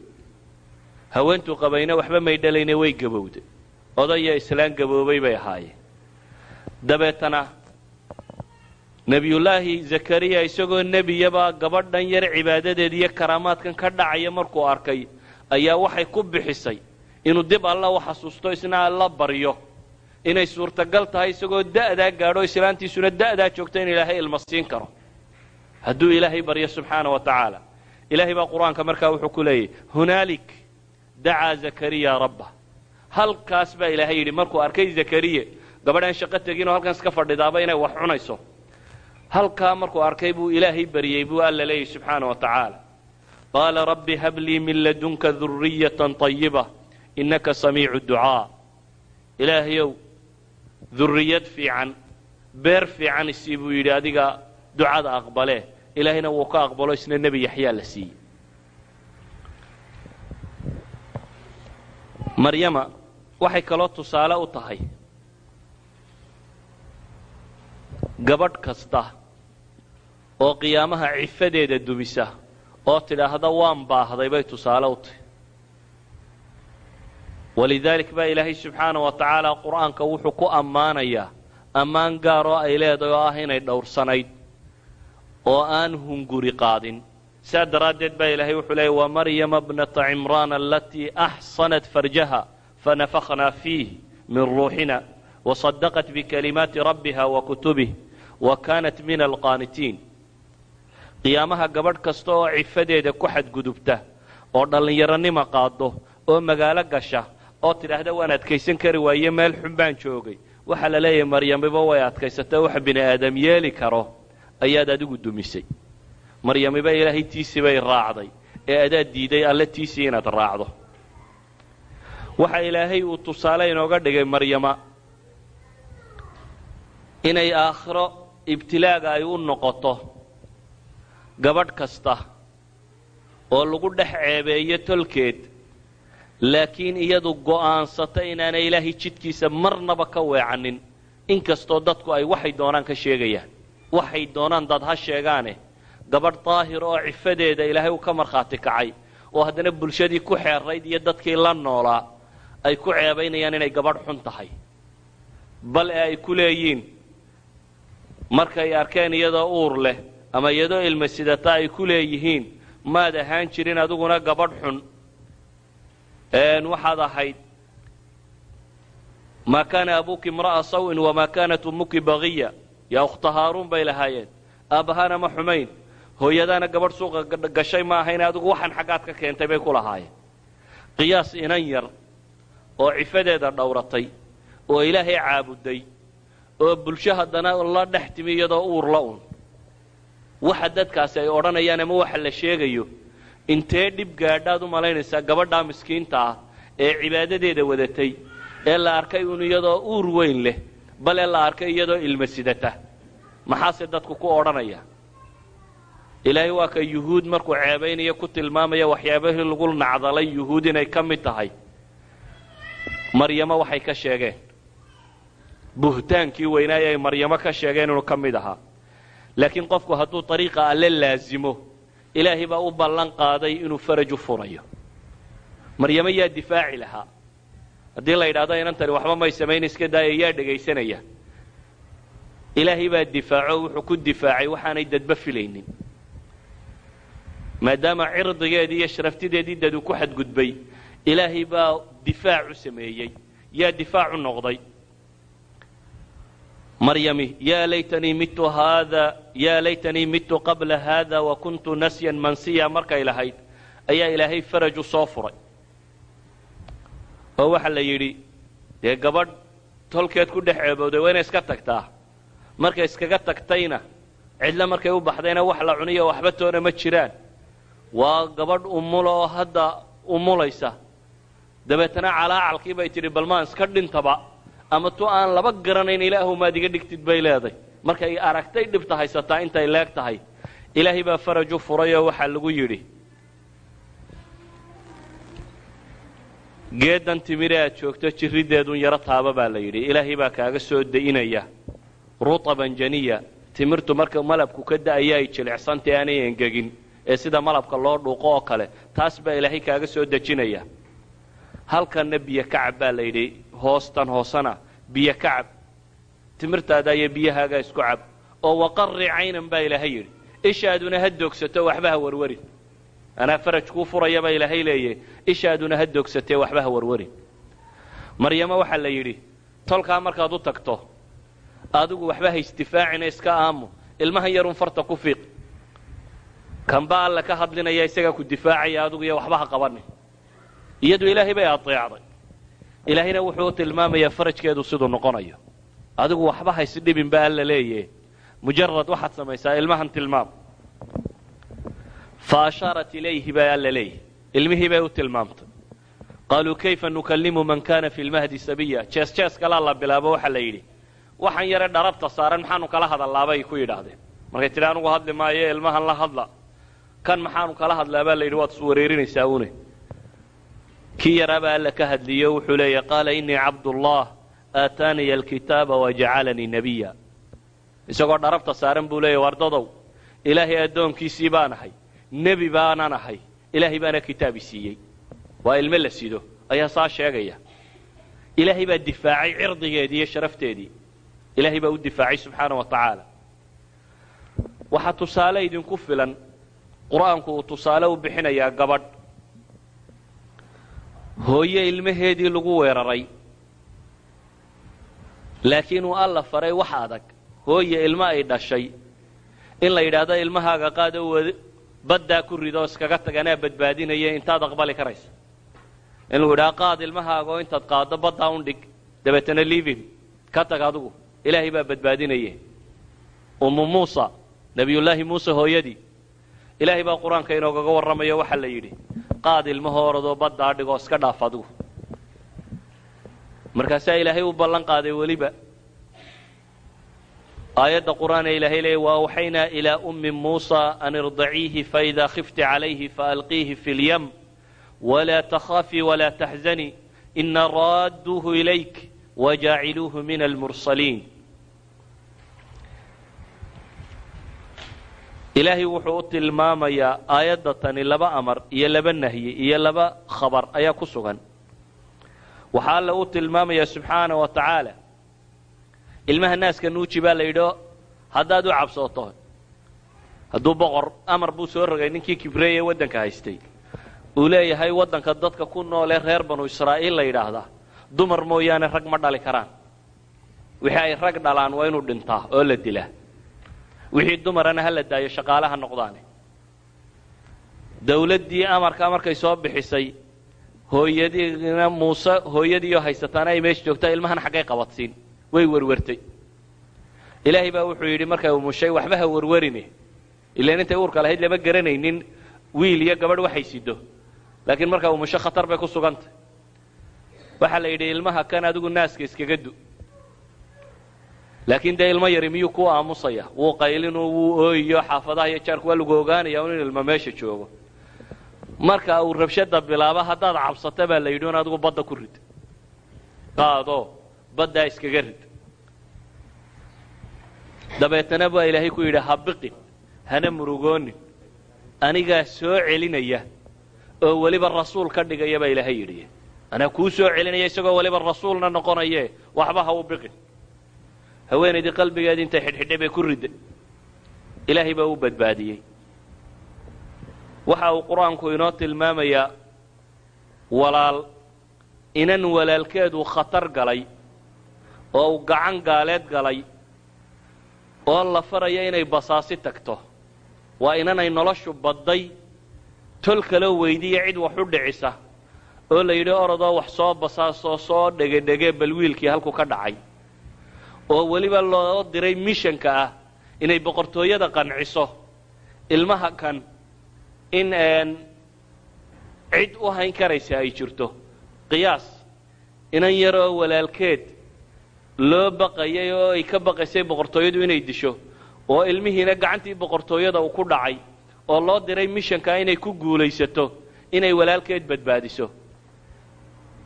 Haweentuu qabayna waxba may dhalayne way gabowday odaya islaan gaboobay bay ahaayeen dabeetana nebiyullaahi zakariya isagoo nebiyabaa gabadhan yar cibaadadeed iyo karaamaadkan ka dhacaya markuu arkay ayaa waxay ku bixisay inuu dib alla u xasuusto isna alla baryo. Inay suurtagal tahay isagoo da'daa gaadho islaantiisuna da'daa joogta in ilaahay ilma siin karo. Hadduu ilaahay baryo subxaana wa tacaala ilaahay baa qur'aanka markaa wuxuu ku leeyahy hunaalik dacaa zakariya rabba. Halkaas baa ilaahay yidhi markuu arkay zakariye gabadhaan shaqo teginoo halkan iska fadhidaaba inay wax cunayso halkaa markuu arkay buu ilaahay baryey buu alla leeyahy subxaana wa tacaala. Qaala rabbi hablii min ladunka duriyatan طayiba innaka samiicu ducaa. Ilaahayow durriyad fiican beer fiican isii buu yidhi adiga ducada aqbalee ilaahayna wuu ka aqbalo isna nebi yaxyaa la siiyey. Maryama waxay kaloo tusaale u tahay gabadh kasta oo qiyaamaha cifadeeda dumisa oo tidhaahda waan baahday bay tusaale u tahay. Walidaalik baa ilaahay subxaana wa tacaala qur'aanka wuxuu ku ammaanayaa ammaan gaar oo ay leedahay oo ah inay dhowrsanayd oo aan hunguri qaadin. Saa daraaddeed baa ilaahay wuxuu leeyay wamaryama bnata cimraan alatii axsanat farjaha fanafakhnaa fiih min ruuxina wasadaqat bikalimaati rabbiha wa kutubih wa kaanat min alqaanitiin qiyaamaha gabadh kasta oo cifadeeda ku xadgudubta oo dhallinyaronima qaado oo magaalo gasha oo tidhaahda waan adkaysan kari waaye meel xun baan joogay. Waxaa la leeyahay maryamiba way adkaysata wax bini aadam yeeli karo ayaad adigu dumisay. Maryamiba ilaahay tiisii bay raacday ee adaad diiday alle tiisii inaad raacdo. Waxa ilaahay uu tusaale inooga dhigay maryama inay aakhiro ibtilaaga ay u noqoto gabadh kasta oo lagu dhex ceebeeyo tolkeed laakiin iyadu go'aansata inaanay ilaahay jidkiisa marnaba ka weecanin inkastoo dadku ay waxay doonaan ka sheegayaan. Waxay doonaan dad ha sheegaane gabadh daahir oo cifadeeda ilaahay uu ka markhaati kacay oo haddana bulshadii ku xeerayd iyo dadkii la noolaa ay ku ceebaynayaan inay gabadh xun tahay. Bal ee ay ku leeyiin markay arkeen iyadoo uur leh ama iyadoo ilma sidata ay ku leeyihiin maad ahaan jirin adiguna gabadh xun. Waxaad ahayd maa kaana abuuki imra'a sawin wamaa kaanat ummuki bagiya yaa ukhta haaruun bay lahaayeen. Aabbahaana ma xumayn. Hooyadaana gabadh suuqa gashay ma ahayn adigu waxaan xaggaad ka keentay bay ku lahaayeen. Qiyaas inan yar oo cifadeeda dhowratay oo ilaahay caabuday oo bulsho haddana la dhex timi iyadoo uurla un waxa dadkaasi ay odhanayaan ama waxa la sheegayo intee dhib gaadhaad u malaynaysaa gabadhaa miskiinta ah ee cibaadadeeda wadatay ee la arkay un iyadoo uur weyn leh bale la arkay iyadoo ilma sidata. Maxaase dadku ku odhanaya? Ilaahay waa ka yuhuud markuu ceebaynayo ku tilmaamaya waxyaabahii lagu nacdalay yuhuud inay ka mid tahay. Maryamo waxay ka sheegeen. Buhtaankii weynaaye ay maryamo ka sheegeen inuu ka mid ahaa laakiin qofku hadduu ariiqa alle laasimo ilaahay baa u ballan qaaday inuu faraj u furayo maryamo yaa difaaci lahaa. Haddii la yidhahdo inantani waxba may samayn iska daaya yaa dhegaysanaya. Ilaahay baa difaaco wuxuu ku difaacay waxaanay dadba filaynin. Maadaama cirdigeedii iyo sharaftideedii dad uu ku xadgudbay ilaahay baa difaac u sameeyey yaa difaac u noqday maryami yaa laytanii mitu haada yaa laytanii mitu qabla haada wa kuntu nasyan mansiya. Markay lahayd ayaa ilaahay faraj u soo furay. Oo waxa la yidhi dee gabadh tolkeed ku dhex ceebowday waa inay iska tagtaa. Markay iskaga tagtayna cidle markay u baxdayna wax la cuniyo waxba toona ma jiraan. Waa gabadh umula oo hadda umulaysa dabeetana calaacalkii bay tidhi bal maan iska dhintaba ama tu aan laba garanayn ilaahu maad iga dhigtid bay leeday. Markay aragtay dhibta haysataa intay leeg tahay. Ilaahay baa faraj u furay oo waxaa lagu yidhi geedan timire aad joogto jirriddeedun yaro taaba baa la yidhi. Ilaahay baa kaaga soo da'inaya rutaban janiya timirtu marka malabku ka da'aya ay jilicsantae aanay engegin. Ee sida malabka loo dhuuqo oo kale taas baa ilaahay kaaga soo dejinaya. Halkanna biyo kacab baa la yidhi hoostan hoosana biyo kacab timirtaada iyo biyahaaga isku cab. Oo waqarri caynan baa ilaahay yidhi ishaaduna ha doogsato waxba ha warwarin. Anaa faraj kuu furaya baa ilaahay leeyahy ishaaduna ha doogsatee waxba ha warwarin. Maryamo waxaa la yidhi tolkaa markaad u tagto adigu waxba ha isdifaacina iska aamu. Ilmahan yarun farta ku fiiq. Kanba alle ka hadlinaya isagaa ku difaacaya adigu iyo waxba ha qabanin. Iyadu ilaahay bay adeecday ilaahayna wuxuu tilmaamayaa farajkeedu siduu noqonayo. Adigu waxba ha isdhibin ba alla leeyahe mujarad waxaad samaysaa ilmahan tilmaam. Fa ashaarat ilayhi baa alla leeyahy ilmihii bay u tilmaamtay. Qaaluu kayfa nukallimu man kana fi lmahdi sabiya? Jees jees kalaa la bilaabo waxaa la yidhi. Waxaan yare dharabta saaran maxaanu kala hadalaabay ku yidhaahdeen. Markay tidhi anugu hadli maayo ilmahan la hadla. Kan maxaanu kala hadlaa baa la yidhi waad iswareerinaysaa une kii yaraabaa alla ka hadliyo wuxuu leeya qaala inii cabdullah aataaniya alkitaaba wajacalanii nebiya isagoo dharabta saaran buu leeya wardadow ilaahay addoonkiisii baan ahay nebi baanan ahay ilaahay baana kitaabi siiyey. Waa ilme la sido ayaa saa sheegaya. Ilaahay baa difaacay cirdigeedii iyo sharafteedii. Ilaahay baa u difaacay subxaana wa tacaala. Waxaa tusaale idinku filan qur'aanku uu tusaale u bixinayaa gabadh hooye ilmaheedii lagu weeraray. Laakiin uu alla faray wax adag. Hooye ilmo ay dhashay. In la yidhaahdo ilmahaaga qaado baddaa ku ridoo iskaga tag anaa badbaadinaya intaad aqbali karaysa in lagu yidhaha qaad ilmahaaga oo intaad qaaddo baddaa un dhig dabeetana liivin ka tag adigu ilaahay baa badbaadinaye ummu muusa nebiyullaahi muuse hooyadii. Ilaahay baa qur'aanka inoogaga warramayo waxaa la yidhi qaad ilmaho oradoo baddaa dhigoo iska dhaaf adigu markaasaa ilaahay u ballan qaaday weliba. Aayadda qur'aan ee ilaahay leeyay waawxaynaa ilaa ummi muusa an irdaciihi faidaa khifti calayhi faalqiihi fi lyam walaa takhaafii walaa taxzanii ina raadduuhu ilayk wajaaciluuhu min almursaliin ilaahay wuxuu u tilmaamayaa aayadda tani laba amar iyo laba nahyi iyo laba khabar ayaa ku sugan. Waxaa alla u tilmaamayaa subxaana wa tacaala. Ilmaha naaska nuuji baa la yidhi haddaad u cabsooto hadduu boqor amar buu soo rogay ninkii kibreeye waddanka haystay. Uu leeyahay waddanka dadka ku noolee reer banu israa'iil la yidhaahdaa dumar mooyaane rag ma dhali karaan. Wixii ay rag dhalaan waa inuu dhintaa oo la dilaa wixii dumarana ha la daayo shaqaale ha noqdaane. Dawladdii amarka markay soo bixisay hooyadiina muuse hooyadiioo haysataana ay meesha joogtaa ilmahan xaggay qabadsiin way werwertay ilaahay baa wuxuu yidhi markay umushay waxba ha warwarine. Ilaan intay uurka lahayd lama garanaynin wiil iyo gabadh waxay sido. Laakiin markaa umusho khatar bay ku sugantay. Waxaa la yidhi ilmaha kan adigu naaska iskaga du laakiin dee ilmo yari miyuu ku aamusaya? Wuu qaylinu wuu ooyiyo xaafadaha iyo jaarku waa lagu ogaanaya un in ilmo meesha joogo. Marka uu rabshada bilaabo haddaad cabsata baa la yidhi un adigu badda ku rid. Qaado baddaa iskaga rid. Dabeetana baa ilaahay ku yidhi ha biqin hana murugoonin. Anigaa soo celinaya oo weliba rasuul ka dhigaya baa ilaahay yidhi. Anaa kuu soo celinaya isagoo weliba rasuulna noqonaye waxba ha u biqin haweenaydii qalbigeedii intay xidhxidhay bay ku ridday ilaahay baa u badbaadiyey. Waxa uu qur'aanku inoo tilmaamayaa walaal inan walaalkeedu khatar galay oo uu gacan gaaleed galay oo la faraya inay basaasi tagto. Waa inanay noloshu badday tol kaloo weydiiya cid wax u dhicisa oo la yidhi orodoo wax soo basaasoo soo dhegedhege bal wiilkii halku ka dhacay oo weliba loo diray mishanka ah inay boqortooyada qanciso. Ilmaha kan in cid u hayn karaysa ay jirto. Qiyaas inan yaroo walaalkeed loo baqayay oo ay ka baqaysay boqortooyadu inay disho oo ilmihiina gacantii boqortooyada uu ku dhacay oo loo diray mishanka inay ku guulaysato inay walaalkeed badbaadiso.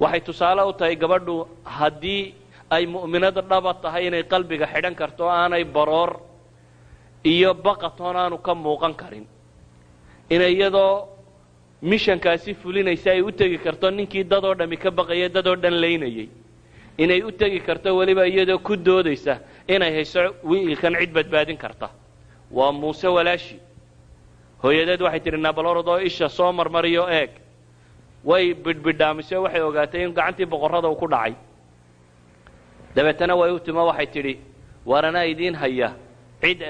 Waxay tusaale u tahay gabadhu haddii ay mu'minada dhaba tahay inay qalbiga xidhan karto aanay baroor iyo baqatoon aanu ka muuqan karin. Inay iyadoo mishankaasi fulinaysa ay u tegi karto ninkii dadoo dhami ka baqaya dadoo dhan laynayay inay u tegi karto weliba iyadoo ku doodaysa inay hayso wiilkan cid badbaadin karta. Waa muuse walaashi. Hooyadeed waxay tidhi nabalorod oo isha soo marmariyo eeg. Way bidhbidhaamisay waxay ogaatay in gacantii boqorrada uu ku dhacay dabeetana way u timo waxay tidhi waar anaa idiin haya. Cid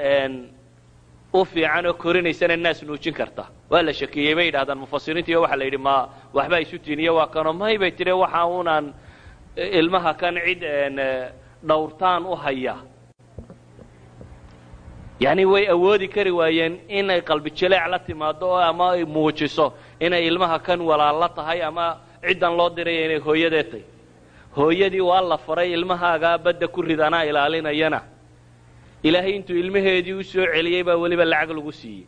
u fiican oo korinaysana naas nuujin karta. Waa la shakiyey bay yidhahdaan mufasiriinta iyo waxaa la yidhi ma waxbaa isu tiiniyo waa kanoo may bay tidhi waxa unaan ilmaha kan cid dhawrtaan u haya. Yacni way awoodi kari waayeen inay qalbi jileec la timaado oo ama muujiso inay ilmaha kan walaalla tahay ama ciddan loo diraya inay hooyadee tahy hooyadii waa la faray ilmahaagaa badda ku rid anaa ilaalinayana. Ilaahay intuu ilmaheedii u soo celiyey baa weliba lacag lagu siiyey.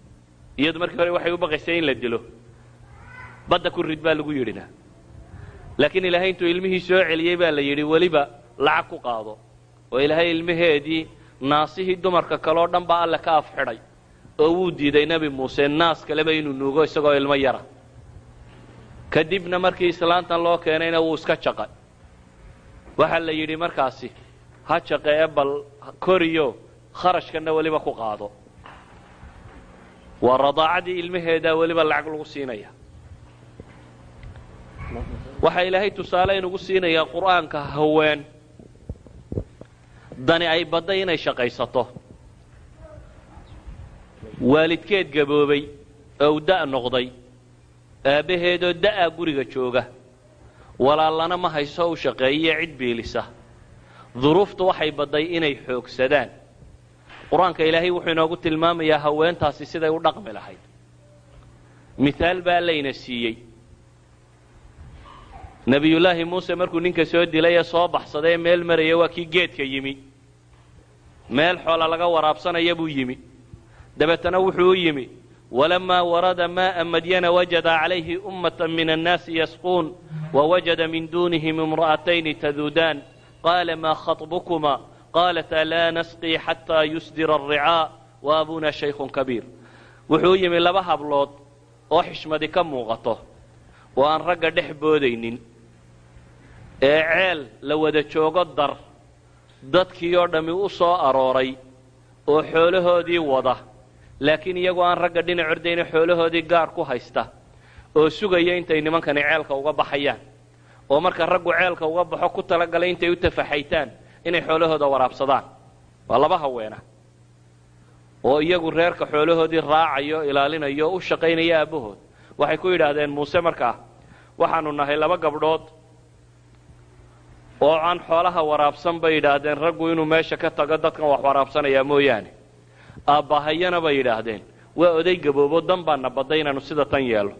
Iyadu markii hore waxay u baqaysay in la dilo. Badda ku rid baa lagu yidhina. Laakiin ilaahay intuu ilmihii soo celiyey baa la yidhi weliba lacag ku qaado. Oo ilaahay ilmaheedii naasihii dumarka kaleoo dhan baa alle ka af xidhay oo wuu diiday nebi muuse naas kaleba inuu nuugo isagoo ilmo yara. Kadibna markii islaantan loo keenayna wuu iska jaqay waxaa la yidhi markaasi ha jaqee bal koriyo kharashkanna weliba ku qaado. Waa radaacadii ilmaheedaa weliba lacag lagu siinaya. Waxaa ilaahay tusaale inugu siinayaa qur'aanka haween dani ay badday inay shaqaysato. Waalidkeed gaboobay oo da' noqday aabbaheedoo da'aa guriga jooga walaalana ma hayso u shaqeeyiyo cid biilisa. Duruuftu waxay badday inay xoogsadaan. Qur'aanka ilaahay wuxuu inoogu tilmaamayaa haweentaasi siday u dhaqmi lahayd. Mithaal baa layna siiyey. Nebiyullaahi muuse markuu ninka soo dilay ee soo baxsaday ee meel maraya waa kii geedka yimi. Meel xoola laga waraabsanaya buu yimi. Dabeetana wuxuu u yimi walamaa warada maaa madyana wajada calayhi ummata min annaasi yasquun wawajada min duunihim imra'atayni taduudaan qaala maa khaطbukuma qaalataa laa nasqii xataa yusdira alricaa wa abuna shaykhun kabiir wuxuu yimi laba hablood oo xishmadi ka muuqato oo aan ragga dhex boodaynin ee ceel la wada joogo dar dadkii oo dhammi u soo arooray oo xoolahoodii wada laakiin iyagoo aan ragga dhinac ordayna xoolahoodii gaar ku haysta oo sugaya intay nimankani ceelka uga baxayaan oo marka raggu ceelka uga baxo ku talagalay intay u tafaxaytaan inay xoolahooda waraabsadaan. Waa laba haweena. Oo iyagu reerka xoolahoodii raacayo ilaalinayo o u shaqaynaya aabbahood waxay ku yidhaahdeen muuse markaa waxaanu nahay laba gabdhood oo aan xoolaha waraabsan bay yidhaahdeen. Raggu inuu meesha ka tago dadkan wax waraabsanayaa mooyaane aabbahayana bay yidhaahdeen. Waa oday gaboobo dan baana badday inaanu sida tan yeelo.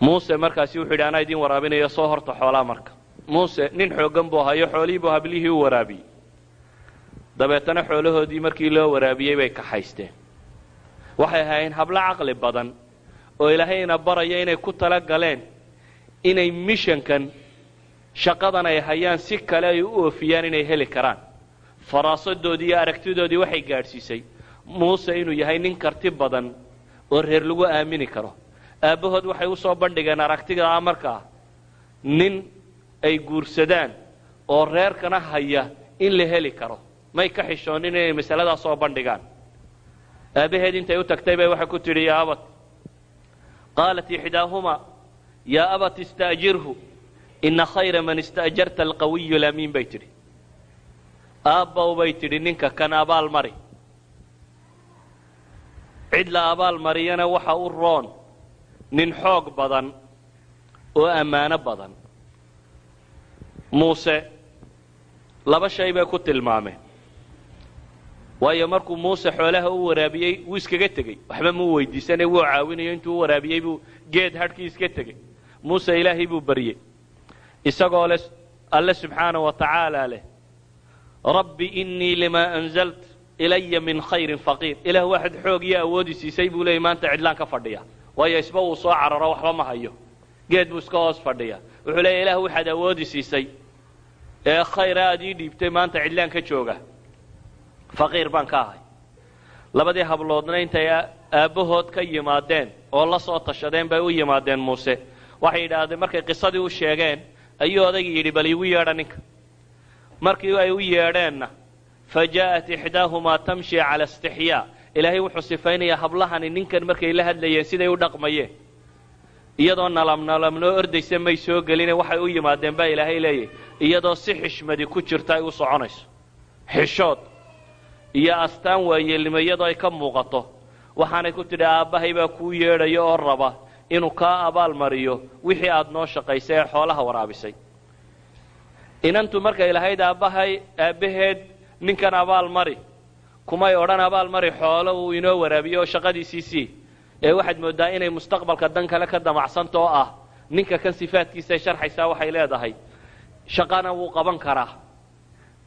Muuse markaasi wuxuu yidhi anaa idiin waraabinaya soo horta xoolaa marka. Muuse nin xooggan buu hayo xoolihii buu hablihii u waraabiyey. Dabeetana xoolahoodii markii loo waraabiyey bay kaxaysteen waxay ahaayeen hablo caqli badan oo ilaahayna baraya inay ku tala galeen inay mishankan shaqadan ay hayaan si kale ay u oofiyaan inay heli karaan faraasadoodii iyo aragtidoodii waxay gaadhsiisay. Muuse inuu yahay nin karti badan oo reer lagu aamini karo. Aabbahood waxay u soo bandhigeen aragtidaa markaa nin ay guursadaan oo reerkana haya in la heli karo. May ka xishoonin inay masaladaa soo bandhigaan. Aabbaheed intay u tagtay bay waxay ku tidhi yaa abat qaalat ixdaahumaa yaa abat ista'jirhu ina khayra man ista'jarta alqawiyu lamiin bay tidhi aabbow bay tidhi ninka kan abaal mari. Cid la abaal mariyana waxa u roon nin xoog badan oo ammaano badan. Muuse laba shay bay ku tilmaameen waayo markuu muuse xoolaha u waraabiyey wuu iskaga tegey. Waxba muu weydiisanay wuu caawinayo intuu u waraabiyey buu geed hadhkii iska tegey. Muuse ilaahay buu baryey isagoo le alle subxaana wa tacaala leh rabbi innii limaa anzalt ilaya min khayrin faqiir ilaah waxaad xoog iyo awoodi siisay buu leeyay maanta cidlaan ka fadhiya. Waayo isba uu soo cararo waxba ma hayo. Geed buu iska hoos fadhiya. Wuxuu leeya ilaah waxaad awoodi siisay ee khayra aad ii dhiibtay maanta cidlaan ka jooga. Faqiir baan ka ahay. Labadii habloodna intay aabbahood ka yimaadeen oo la soo tashadeen bay u yimaadeen muuse. Waxay yidhaahdeen markay qisadii u sheegeen ayuu odaygii yidhi bal iigu yeedha ninka markii ay u yeedheenna fa jaa'at ixdaahumaa tamshi cala istixyaa. Ilaahay wuxuu sifaynayaa hablahani ninkan markay la hadlayeen siday u dhaqmayeen. Iyadoo nalam nalamnoo ordaysa may soo geline waxay u yimaadeen baa ilaahay leeyahy iyadoo si xishmadi ku jirta ay u soconayso. Xishood iyo astaan waayeelnimo iyadoo ay ka muuqato. Waxaanay ku tidhi aabbahay baa kuu yeedhaya oo raba inuu kaa abaal mariyo wixii aada noo shaqaysay ee xoolaha waraabisay inantu markay lahayd aabbahay aabbaheed ninkan abaal mari. Kumay odhan abaal mari xoolo uu inoo waraabiyo oo shaqadiisii sii ee waxaad mooddaa inay mustaqbalka dan kale ka damacsanta oo ah ninka kan sifaadkiisaay sharxaysaa waxay leedahay shaqana wuu qaban karaa.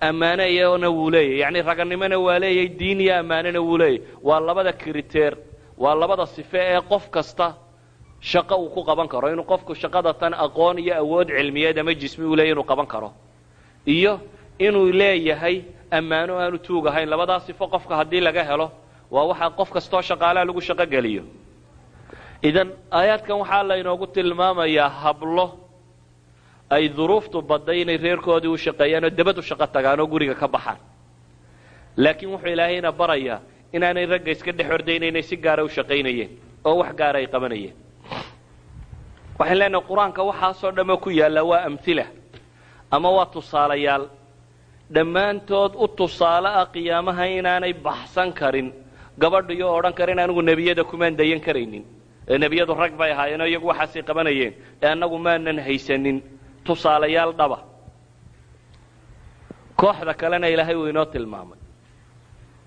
Ammaano iyana wuu leeyahy yacni raganimona waa leeyahy diin iyo ammaanona wuu leeyahy waa labada kriteer waa labada sife ee qof kasta shaqo uu ku qaban karo. Inuu qofku shaqada tan aqoon iyo awood cilmiyeed ama jismi uu leeyahy inuu qaban karo iyo inuu leeyahay ammaano aanu tuug ahayn labadaa sifo qofka haddii laga helo waa waxa qof kastoo shaqaalaha lagu shaqo geliyo idan aayaadkan waxaa laynoogu tilmaamayaa hablo ay duruuftu badday inay reerkoodii u shaqeeyaan oo debad u shaqo tagaan oo guriga ka baxaan. Laakiin wuxuu ilaahayna barayaa inaanay ragga iska dhex ordaynaynay si gaara u shaqaynayeen oo wax gaara ay qabanayeen. Waxaan leenahay qur'aanka waxaasoo dhamme ku yaalla waa amhila ama waa tusaalayaal. Dhammaantood u tusaale ah qiyaamaha inaanay baxsan karin. Gabadhiyo odhan karin anigu nebiyada kumaan dayan karaynin. Ee nebiyadu rag bay ahaayeenoo iyagu waxaasay qabanayeen. Ee annagu maanan haysanin. Tusaalayaal dhaba. Kooxda kalena ilaahay uu inoo tilmaamay.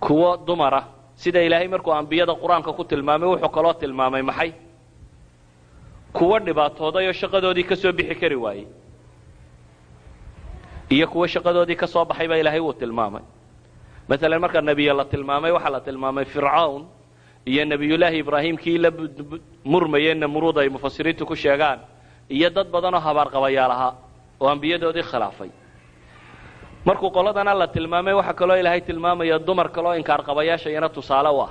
Kuwo dumara. Sida ilaahay markuu ambiyada qur'aanka ku tilmaamay wuxuu kaloo tilmaamay maxay? Kuwo dhibaatooday oo shaqadoodii ka soo bixi kari waayey iyo kuwo shaqadoodii ka soo baxay baa ilaahay wuu tilmaamay. Maalan marka nebiye la tilmaamay waxaa la tilmaamay fircawn iyo nebiyullaahi ibraahim kii la murmayee namruud ay mufasiriintu ku sheegaan iyo dad badan oo habaarqabayaal ahaa oo ambiyadoodii khilaafay. Markuu qoladana la tilmaamay waxaa kaloo ilaahay tilmaamaya dumar kaloo inkaarqabayaasha iyana tusaale u ah.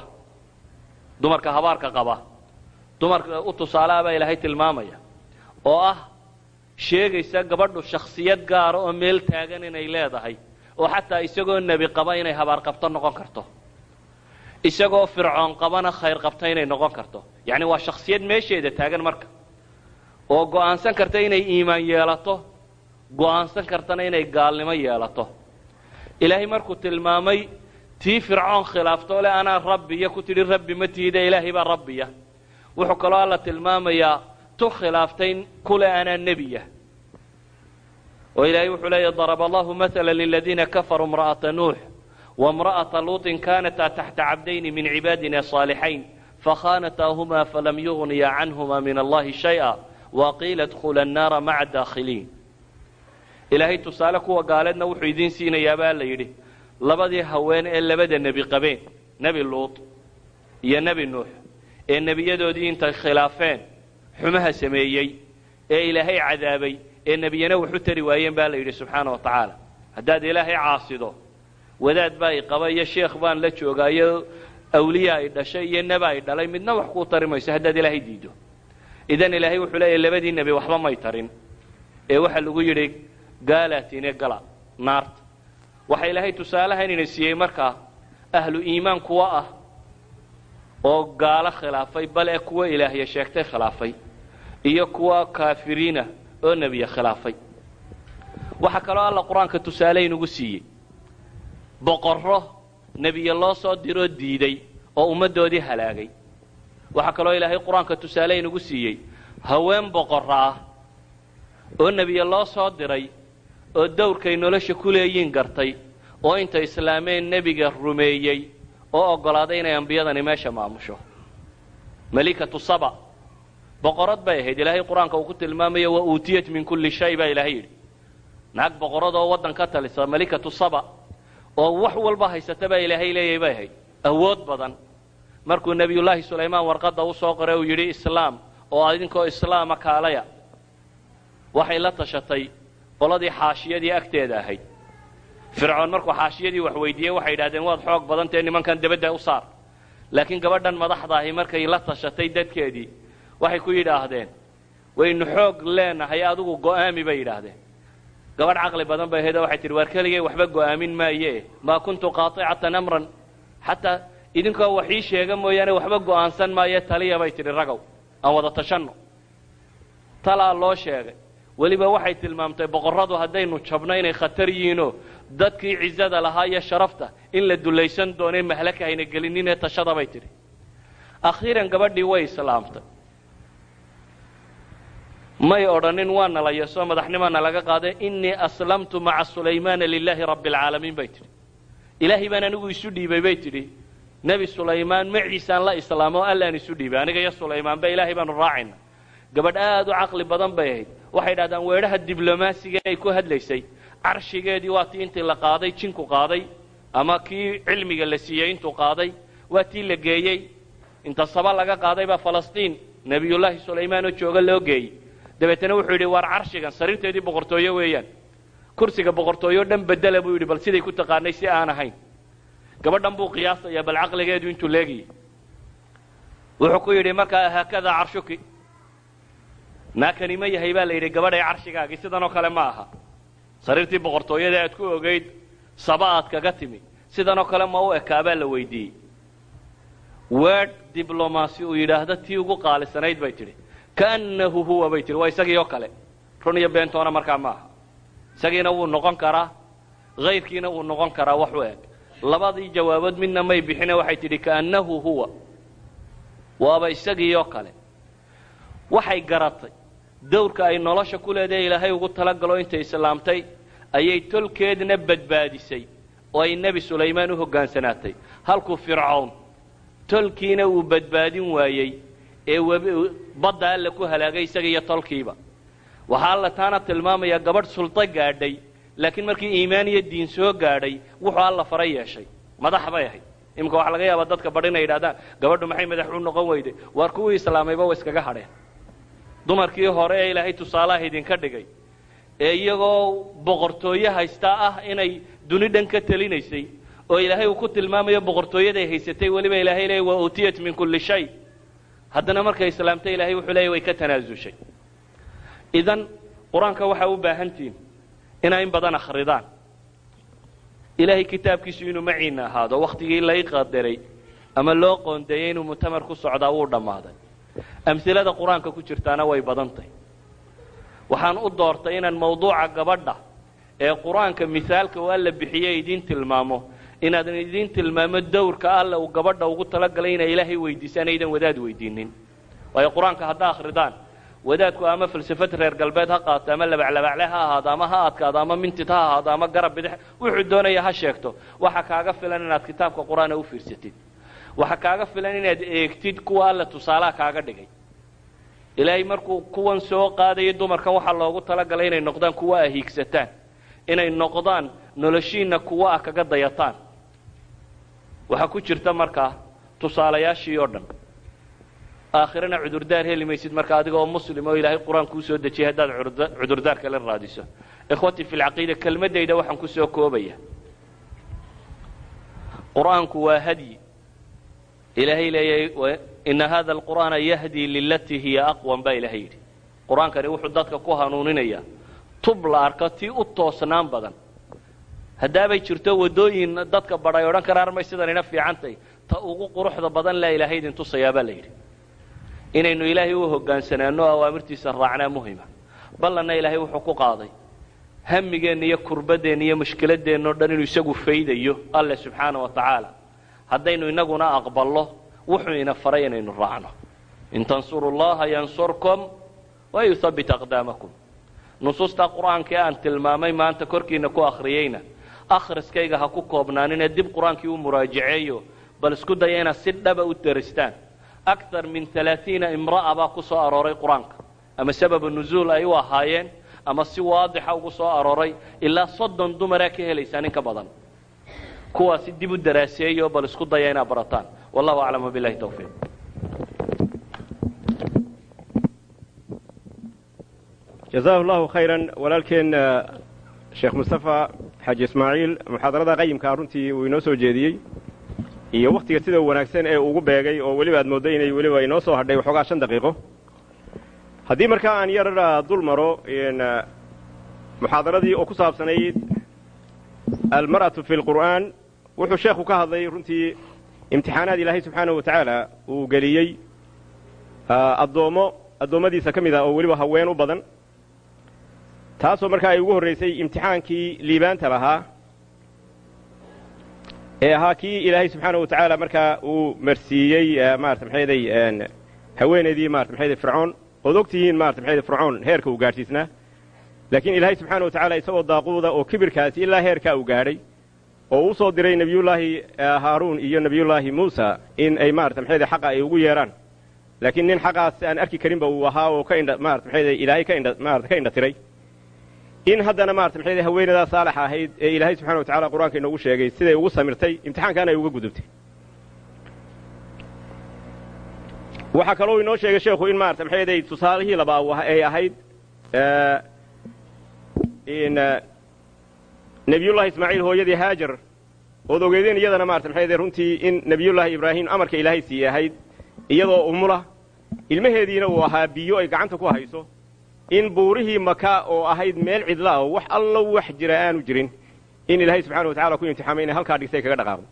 Dumarka habaarka qaba dumarka u tusaaleah baa ilaahay tilmaamaya oo ah sheegaysa gabadhu shakhsiyad gaara oo meel taagan inay leedahay oo xataa isagoo nebi qaba inay habaar qabto noqon karto. Isagoo fircoon qabana khayr qabta inay noqon karto. Yacni waa shakhsiyad meesheeda taagan marka. Oo go'aansan karta inay iimaan yeelato go'aansan kartana inay gaalnimo yeelato. Ilaahay markuu tilmaamay tii fircoon khilaafto le anaa rabbiya. Ku tidhi rabbi ma tiida ilaahay baa rabbiya. Wuxuu kaloo alla tilmaamayaa tu khilaaftay kule anaa nebiya oo ilaahay wuxuu leeya daraba allahu maala liladiina kafaruu imra'ata nuux wamra'ata luuطin kaanataa taxta cabdayni min cibaadina صaalixayn fakhaanataahumaa falam yugniya canhumaa min allahi shay'a waqiila dkhula annaara maca daakhiliin ilaahay tusaale kuwa gaaleedna wuxuu idiin siinayaabaa la yidhi labadii haween ee labada nebi qabeen nebi luut iyo nebi nuux ee nebiyadoodii intay khilaafeen xumaha sameeyey ee ilaahay cadaabay ee nebiyana wax tari waayeen baa la yidhi subxaana wa tacaala haddaad ilaahay caasido wadaad baa i qaba iyo sheekh baan la joogaa iyo awliya ay dhashay iyo neba ay dhalay midna wax kuu tari mayso haddaad ilaahay diido. Idan ilaahay wuxuu leeyahy labadii nebi waxba may tarin. Ee waxaa lagu yidhi gaalaatine gala naarta waxaa ilaahay tusaalahan ina siiyey markaa ahlu iimaan kuwa ah oo gaalo khilaafay bale kuwa ilaahya sheegtay khilaafay iyo kuwa kaafiriinah oo nebiya khilaafay. Waxaa kaloo alla qur'aanka tusaale inugu siiyey. Boqorro nebiye loo soo diroo diiday oo ummaddoodii halaagay. Waxaa kaloo ilaahay qur'aanka tusaale inugu siiyey haween boqorro ah oo nebiye loo soo diray oo dawrkay nolosha ku leeyiin gartay oo intay islaameen nebiga rumeeyey oo oggolaaday inay ambiyadani meesha maamusho. Malikatu saba boqorad bay ahayd. Ilaahay qur'aanka uu ku tilmaamayo wa uutiyat min kulli shay baa ilaahay yidhi. Naag boqorad oo waddan ka talisa malikatu saba oo wax walba haysata baa ilaahay leeyahay bay ahayd. Awood badan. Markuu nebiyullaahi sulaymaan warqadda u soo qoray uu yidhi islaam oo adinkoo islaama kaalaya. Waxay la tashatay qoladii xaashiyadii agteeda ahayd. Fircoon markuu xaashiyadii wax weydiiyey waxay yidhahdeen waad xoog badantae nimankan dabadda u saar. Laakiin gabadhan madaxda ahi markay la tashatay dadkeedii waxay ku yidhaahdeen waynu xoog leenahay adigu go'aami bay yidhaahdeen. Gabadh caqli badan bay ahayd oo waxay tihi waar keligay waxba go'aamin maaye maa kuntu qaaicatan amran xataa idinkoo wax ii sheega mooyaane waxba go'aansan maaye taliya bay tidhi ragow. Aan wada tashanno. Talaa loo sheegay. Weliba waxay tilmaamtay boqorradu haddaynu jabno inay khatar yihiinoo dadkii cizada lahaa iyo sharafta in la dulaysan doonee mahlaka hayna gelinninee tashada bay tidhi. Akhiiran gabadhii way islaamtay may odhanin waa nala yeesoo madaxnimaana laga qaade innii aslamtu maca sulaymaana lilaahi rabbi alcaalamiin bay tidhi. Ilaahay baan anigu isu dhiibay bay tidhi. Nebi sulaymaan maciisaan la islaamo allaan isu dhiibay. Aniga iyo sulaymaanba ilaahay baanu raacayna. Gabadh aad u caqli badan bay ahayd. Waxay dhahdaan weedhaha diblomaasiga ay ku hadlaysay. Carshigeedii waa tii intii la qaaday jinku qaaday. Ama kii cilmiga la siiyey intuu qaaday. Waa tii la geeyey. Inta saba laga qaaday baa falastiin. Nebiyullaahi sulaymaan oo jooga loo geeyey dabeetana wuxuu yidhi waar carshigan sariirteedii boqortooyo weeyaan. Kursiga boqortooyo dhan bedela buu yidhi bal siday ku taqaanay si aan ahayn. Gabadhan buu qiyaasayaa bal caqligeedu intuu leegiyey wuxuu ku yidhi markaa haakadaa carshuki. Naakani ma yahay baa la yidhi gabadhay carshigaagii sidan oo kale ma aha. Sariirtii boqortooyada aad ku ogayd saba aad kaga timi. Sidan oo kale ma u ekaabaa la weydiiyey. Weedh diblomaasi uu yidhaahdo tii ugu qaalisanayd bay tidhi kaannahu huwa bay tihi waa isagii oo kale run iyo beentoona markaa ma aha isagiina wuu noqon karaa hayrkiina wuu noqon karaa wax u eg labadii jawaabood midna may bixine waxay tidhi kaannahu huwa waaba isagii oo kale waxay garatay dawrka ay nolosha ku leedahay ilaahay ugu talagalo intay islaamtay ayay tolkeedna badbaadisay oo ay nebi sulaymaan u hoggaansanaatay halkuu fircown tolkiina uu badbaadin waayey ee badda alla ku halaagay isaga iyo tolkiiba. Waxaa alla taana tilmaamayaa gabadh suldo gaadhay laakiin markii iimaan iyo diin soo gaadhay wuxuu alla fara yeeshay. Madax bay ahayd. Iminka waxaa laga yaabaa dadka badh inay yidhahdaan gabadhu maxay madax u noqon weyday waar kuwii islaamayba way iskaga hadheen? Dumarkii hore ee ilaahay tusaalaha idinka dhigay ee iyagoo boqortooye haystaa ah inay duni dhan ka telinaysay oo ilaahay uu ku tilmaamayo boqortooyaday haysatay weliba ilaahay leeyay wa uutiyat min kulli shay haddana markay islaamtay ilaahay wuxuu leeyay way ka tanaasushay. Idan qur'aanka waxaa u baahantihiin inaa in badan akhridaan. Ilaahay kitaabkiisu inuu maciina ahaado wakhtigii lay qadaray ama loo qoondeeyey inuu mutamar ku socdaa wuu dhammaaday. Amhilada qur'aanka ku jirtaana way badan tahy waxaan u doortay inaan mawduuca gabadha ee qur'aanka mihaalka uu alla bixiye idiin tilmaamo inaadan idiin tilmaamo dawrka alla uu gabadha ugu talagalay inay ilaahay weydiisaan aydan wadaad weydiinin. Waayo qur'aanka haddaa akhridaan wadaadku ama falsafad reer galbeed ha qaato ama labaclabacle ha ahaado ama ha adkaado ama mintid ha ahaado ama garab bidix wuxuu doonaya ha sheegto. Waxa kaaga filan inaad kitaabka qur'aana u fiirsatid. Waxa kaaga filan inaad eegtid kuwa alle tusaalaha kaaga dhigay. Ilaahay markuu kuwan soo qaadaya dumarkan waxaa loogu talagalay inay noqdaan kuwa a hiigsataan inay noqdaan noloshiinna kuwa ah kaga dayataan waxaa ku jirta markaa tusaalayaashii oo dhan. Aakhirana cudurdaar heli maysid marka adiga oo muslim oo ilaahay qur'aan kuu soo dejiyay haddaad cudurdaar kala raadiso. Ikhwatii fi lcaqiida kelmaddayda waxaan ku soo koobaya qur'aanku waa hadyi ilaahay leeyahay ina hada alqur'aana yahdii lilatii hiya aqwam baa ilaahay yidhi. Qur'aankani wuxuu dadka ku hanuuninayaa. Tub la arko tii u toosnaan badan haddaabay jirto waddooyin dadka badhay odhan kara armay sidanina fiicantay. Ta ugu quruxda badan laa ilaahay idin tusayaa baa la yidhi. Inaynu ilaahay u hogaansanaano awaamirtiisa raacnaa muhima. Ballanna ilaahay wuxuu ku qaaday. Hamigeenna iyo kurbadeenna iyo mushkiladeenna o dhan inuu isagu faydayo alle subxaana wa tacaala. Haddaynu inaguna aqballo wuxuu ina faray inaynu raacno. In tansuru llaha yansurkum wa yuhabbit aqdaamakum. Nusuusta qur'aankii aan tilmaamay maanta korkiina ku akhriyeyna akhriskayga ha ku koobnaaninee dib qur'aankii u muraajaceeyo bal isku daya inaad si dhaba u daristaan. Akar min alaaiina imra'a baa ku soo arooray qur'aanka. Ama sababu nuzuul ay u ahaayeen ama si waadixa ugu soo arooray ilaa soddon dumaraa ka helaysaa nin ka badan. Kuwaasi dib u daraaseeyo bal isku daya inaad barataan. Wallahu aclam wabilahi tawfiiq. Jazaahu llahu khayran. Walaalkeen sheekh mustafa xaaji ismaaciil muxaadarada qayimkaa runtii uu inoo soo jeediyey iyo wakhtiga sida wanaagsan ee ugu beegay oo weliba aad mooddo inay weliba inoo soo hadhay waxoogaa shan daqiiqo. Haddii markaa aan yar dul maro muxaadaradii oo ku saabsanayd almar'atu fi lqur'aan wuxuu sheekhu ka hadlay runtii imtixaanaad ilaahay subxaanahu wa tacaala uu geliyey addoommo addoommadiisa ka mid ah oo weliba haween u badan taasoo markaa ay ugu horraysay imtixaankii liibaanta lahaa ee ahaa kii ilaahay subxaanahu wa tacaala markaa uu marsiiyey maarata maxayday haweenaydii maarata maxayday fircoon. Ood og tihiin maarata maxayday fircoon heerka uu gaadhsiisnaa. Laakiin ilaahay subxaana wa tacaala isagoo daaquuda oo kibirkaasi ilaa heerkaa uu gaadhay oo uu soo diray nebiyullaahi haaruun iyo nebiyullaahi muusa in ay maarata maxayday xaqa ay ugu yeedhaan laakiin nin xaqaas aan arki karinba uu ahaa oo ka indha maarata maxayday ilaahay ka indha maarata ka indha tiray in haddana maarata maxayday haweenadaa saalaxa ahayd ee ilaahay subxana wa tacala qur'aanka inoogu sheegay siday ugu samirtay imtixaankaana ay uga gudubtay. Waxaa kaloo inoo sheegay sheekhu in maarata maxayday tusaalihii labaa ay ahayd in nebiyullahi ismaaciil hooyadii haajar ood ogeedeen iyadana maarata maxayday runtii in nebiyullaahi ibraahim amarka ilaahay siiyey ahayd iyadoo umula ilmaheediina uu ahaa biyo ay gacanta ku hayso in buurihii maka oo ahayd meel cidla ah oo wax allo wax jira aanu jirin in ilaahay subxana wa tacala ku imtixaamay inay halkaa dhigtay kaga dhaqaaqdo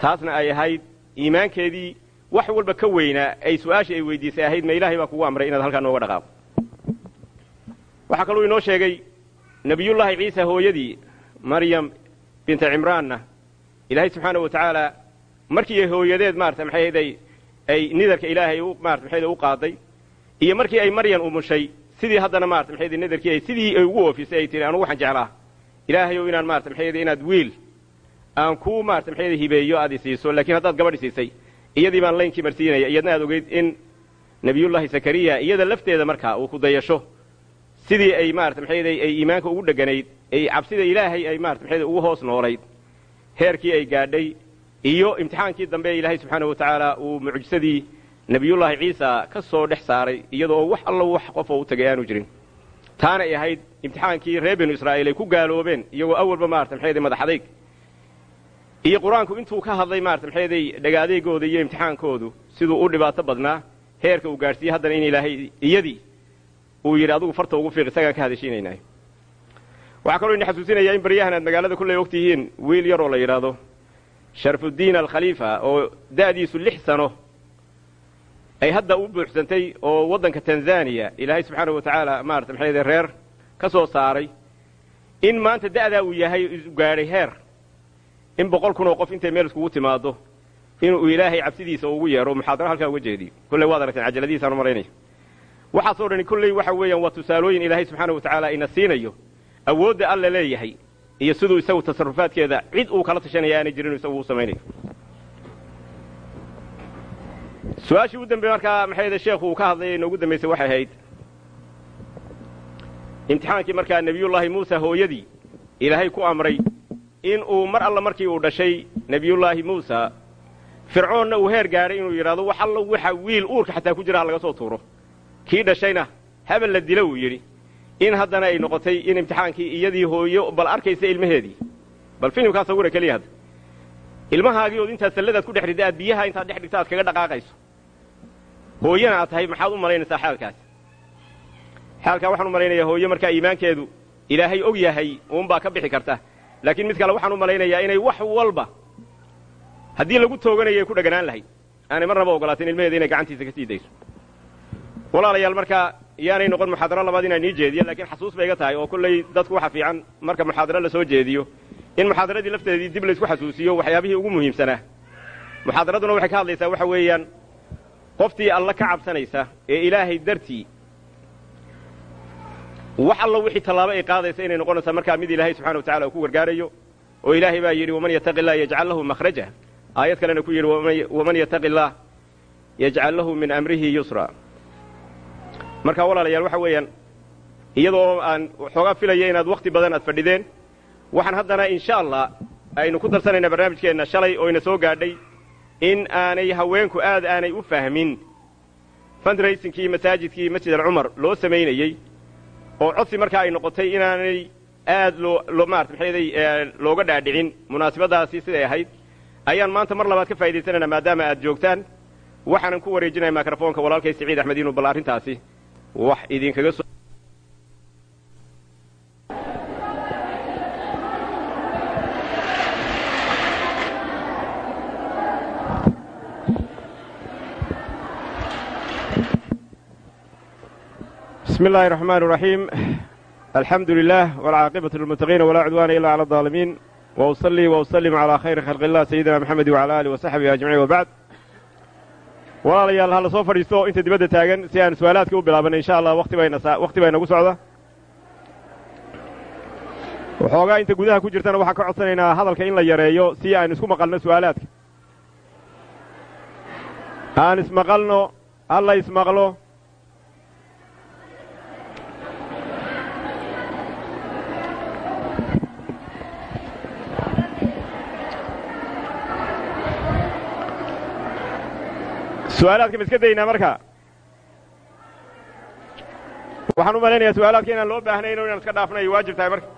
taasna ay ahayd iimaankeedii wax walba ka weynaa ay su'aashii ay weydiisay ahayd ma ilaahay baa kugu amray inaad halkaa nooga dhaqaaqdo waxaa kaluu inoo sheegay nebiyullaahi ciisa hooyadii maryam binta cimraanna ilaahay subxaana wa tacaala markii hooyadeed maarata maxayday ay nidarka ilaahay maarata maxayda u qaaday iyo markii ay maryan umushay sidii haddana maarata maxayday nidarkii ay sidii ay ugu oofisay ay tihi anugu waxaan jeclaa. Ilaahayow inaan maarata maxayday inaad wiil aan kuu maarata maxayday hibeeyo aad isiiso laakiin haddaad gabadh isiisay iyadii baan laynkii marsiinaya iyadna aad ogeyd in nebiyullaahi zakariya iyada lafteeda markaa uu ku dayasho. Sidii ay maarata maxayday ay iimaanka ugu dheganayd ay cabsida ilaahay ay maarata maxayday ugu hoos noolayd heerkii ay gaadhay iyo imtixaankii dambe ilaahay subxaana wa tacaala uu mucjisadii nebiyullaahi ciisa ka soo dhex saaray iyadoo wax allo wax qof oo u tagay aanu jirin. Taana ay ahayd imtixaankii reer binu israa'iil ay ku gaaloobeen iyagoo awalba maarata maxayday madaxadayg iyo qur'aanku intuu ka hadlay maarata maxayday dhagaadeegooda iyo imtixaankoodu siduu u dhibaato badnaa heerka uu gaadhsiiyey haddana in ilaahay iyadii uu yidhi adugu farta ugu fiiq isagaan ka hadashiinaynaayo waxaa kaloo idin xasuusinayaa in baryahan aad magaalada kulley og tihiin wiil yaroo la yidhaahdo sharfuddiin alkhaliifa oo da'diisu lix sano ay hadda u buuxsantay oo waddanka tanzaniya ilaahay subxaana wa tacaala maarata maxayde reer ka soo saaray in maanta da'daa uu yahay gaadhay heer in boqol kun oo qof intay meel iskugu timaado inuu ilaahay cabsidiisa ugu yeedho muxaadaro halkaa uga jeediyo kolley waad aragteen u maraynaya waxaasoo dhani kolley waxa weeyaan waa tusaalooyin ilaahay subxaana wa tacaala ina siinayo awoodda alla leeyahay iyo siduu isagu tasarufaadkeeda cid uu kala tashanaya aanay jirin isagu uu samaynayo su'aashii u dambeeye markaa maxay sheekhu uu ka hadlayay inoogu dambaysay waxay ahayd imtixaankii markaa nebiyullaahi muusa hooyadii ilaahay ku amray in uu mar alla markii uu dhashay nebiyullaahi muusa fircoonna uu heer gaadhay inuu yidhahdo wax allo waxa wiil uurka xataa ku jira ha laga soo tuuro. Kii dhashayna habal la dilo uu yidhi in haddana ay noqotay in imtixaankii iyadii hooyo bal arkaysa ilmaheedii. Bal filimkaa sawira keliya hadda ilmahaagii ood intaad salladaad ku dhex ridda aad biyaha intaad dhex dhigta aad kaga dhaqaaqayso. Hooyana aad tahay maxaad u malaynaysaa xaalkaas? Xaalkaa waxaan u malaynayaa hooyo markaa iimaankeedu ilaahay og yahay uunbaa ka bixi karta. Laakiin mid kale waxaan u malaynayaa inay wax walba haddii lagu tooganayay ku dhaganaan lahayd. Aanay marnaba ogolaatin ilmaheeda inay gacantiisa ka sii dayso. Walaalayaal markaa yaanay noqon muxaadaro labaad inaan ii jeediyo laakiin xasuus bay iga tahay oo kolley dadku waxa fiican marka muxaadaro la soo jeediyo in muxaadaradii lafteedii dib laysku xasuusiyo waxyaabihii ugu muhiimsanaa muxaadaraduna waxay ka hadlaysaa waxa weeyaan qoftii alla ka cabsanaysa ee ilaahay dartii wax allo wixii tallaabo ay qaadaysa inay noqonaysaa markaa mid ilaahay subxana wa tacala uu ku gargaarayo oo ilaahay baa yidhi waman yattaqi illah yajcal lahu makhraja. Aayad kalena ku yidhi waman yattaqi illaah yajcal lahu min amrihi yusra. Marka walaalayaal waxa weeyaan iyadoo aan xoogaa filaya inaad wakhti badan aad fadhideen waxaan haddana insha allah aynu ku darsanaynaa barnaamijkeenna shalay oo ina soo gaadhay in aanay haweenku aad aanay u fahmin. Fundraisingkii masaajidkii masjid alcumar loo samaynayey oo codsi markaa ay noqotay inaanay aad loo maarata maxayday looga dhaadhicin. Munaasabadaasi siday ahayd. Ayaan maanta mar labaad ka faa'idaysanaynaa maadaama aad joogtaan. Waxaanan ku wareejinaya mikrofoonka walaalkay siciid axmed inuu bal arrintaasi wax idinkaga soo بسم الله الرحمن الرحيم الحمد لله والعاقبة للمتقين ولا عدوان إلا على الظالمين وأصلي وأسلم على خير خلق الله سيدنا محمد وعلى آله وصحبه أجمعين وبعد walaalayaal hala soo fadhiisto inta dibadda taagan si aan su-aalaadka u bilaabanay insha allah wati bayna wakhti baa inagu socda waxoogaa inta gudaha ku jirtana waxaan ka codsanaynaa hadalka in la yareeyo si aan isku maqalno su'aalaadka aan ismaqalno halla ismaqlo Su'aalaadka ma iska daynaa marka waxaan u malaynayaa su'aalaadka inaan loo baahnayn o inaan iska dhaafnayo waajib tahay marka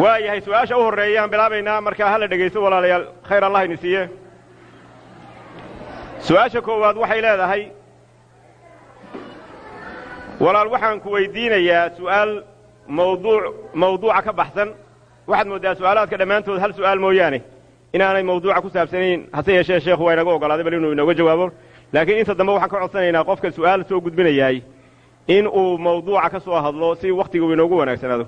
waa yahay su'aasha u horreeyaan bilaabaynaa markaa hala dhegaysto walaalayaal khayr allah ini siiye su'aasha koowaad waxay leedahay walaal waxaan ku weydiinayaa su'aal mawduuca ka baxsan. Waxaad mooddaa su'aalaadka dhammaantood hal su'aal mooyaane inaanay mawduuca ku saabsanayn hase yeeshee sheekhu waa inaga ogolaaday bal inuu inooga jawaabo. Laakiin inta dambe waxaan ka codsanaynaa qofka su'aal soo gudbinayaay in uu mawduuca ka soo hadlo si wakhtiga uu inoogu wanaagsanaado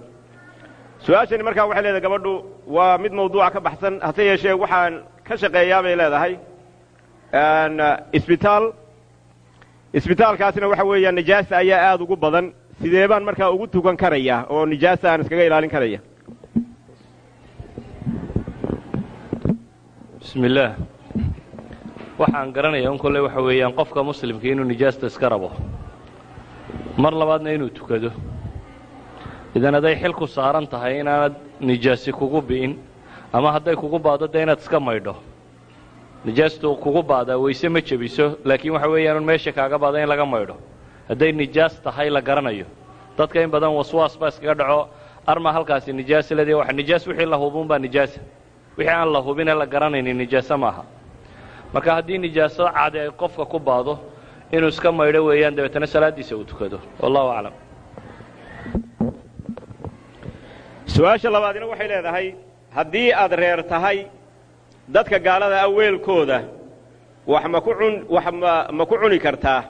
su'aashani markaa waxay leedahay gabadhu waa mid mawduuca ka baxsan. Hase yeeshee waxaan ka shaqeeyaa bay leedahay. Isbitaal. Isbitaalkaasina waxa weeyaan nijaasa ayaa aad ugu badan sidee baan markaa ugu tukan karaya oo nijaasa aan iskaga ilaalin karaya? Bismi illaah waxaan garanayaa un kolley waxa weeyaan qofka muslimka inuu nijaasta iska rabo. Mar labaadna inuu tukado. Idan hadday xil ku saaran tahay inaanad nijaasi kugu bi'in ama hadday kugu baado dee inaad iska maydho. Nijaastu kugu baadaa weyse ma jebiso laakiin waxa weeyaanun meesha kaaga baada in laga maydho hadday nijaas tahay la garanayo. Dadka in badan waswaas baa iskaga dhaco arma halkaasi nijaasa ledii waxa nijaas wixii la hubuunbaa nijaasa wixii aan la hubinee la garanaynin nijaase maaha. Marka haddii nijaaso cadi ay qofka ku baado inuu iska maydho weeyaan dabeetana salaaddiisa uu tukado. Wallahu aclam. Su'aasha labaadina waxay leedahay haddii aad reer tahay dadka gaalada ah weelkooda wax ma ku cuni kartaa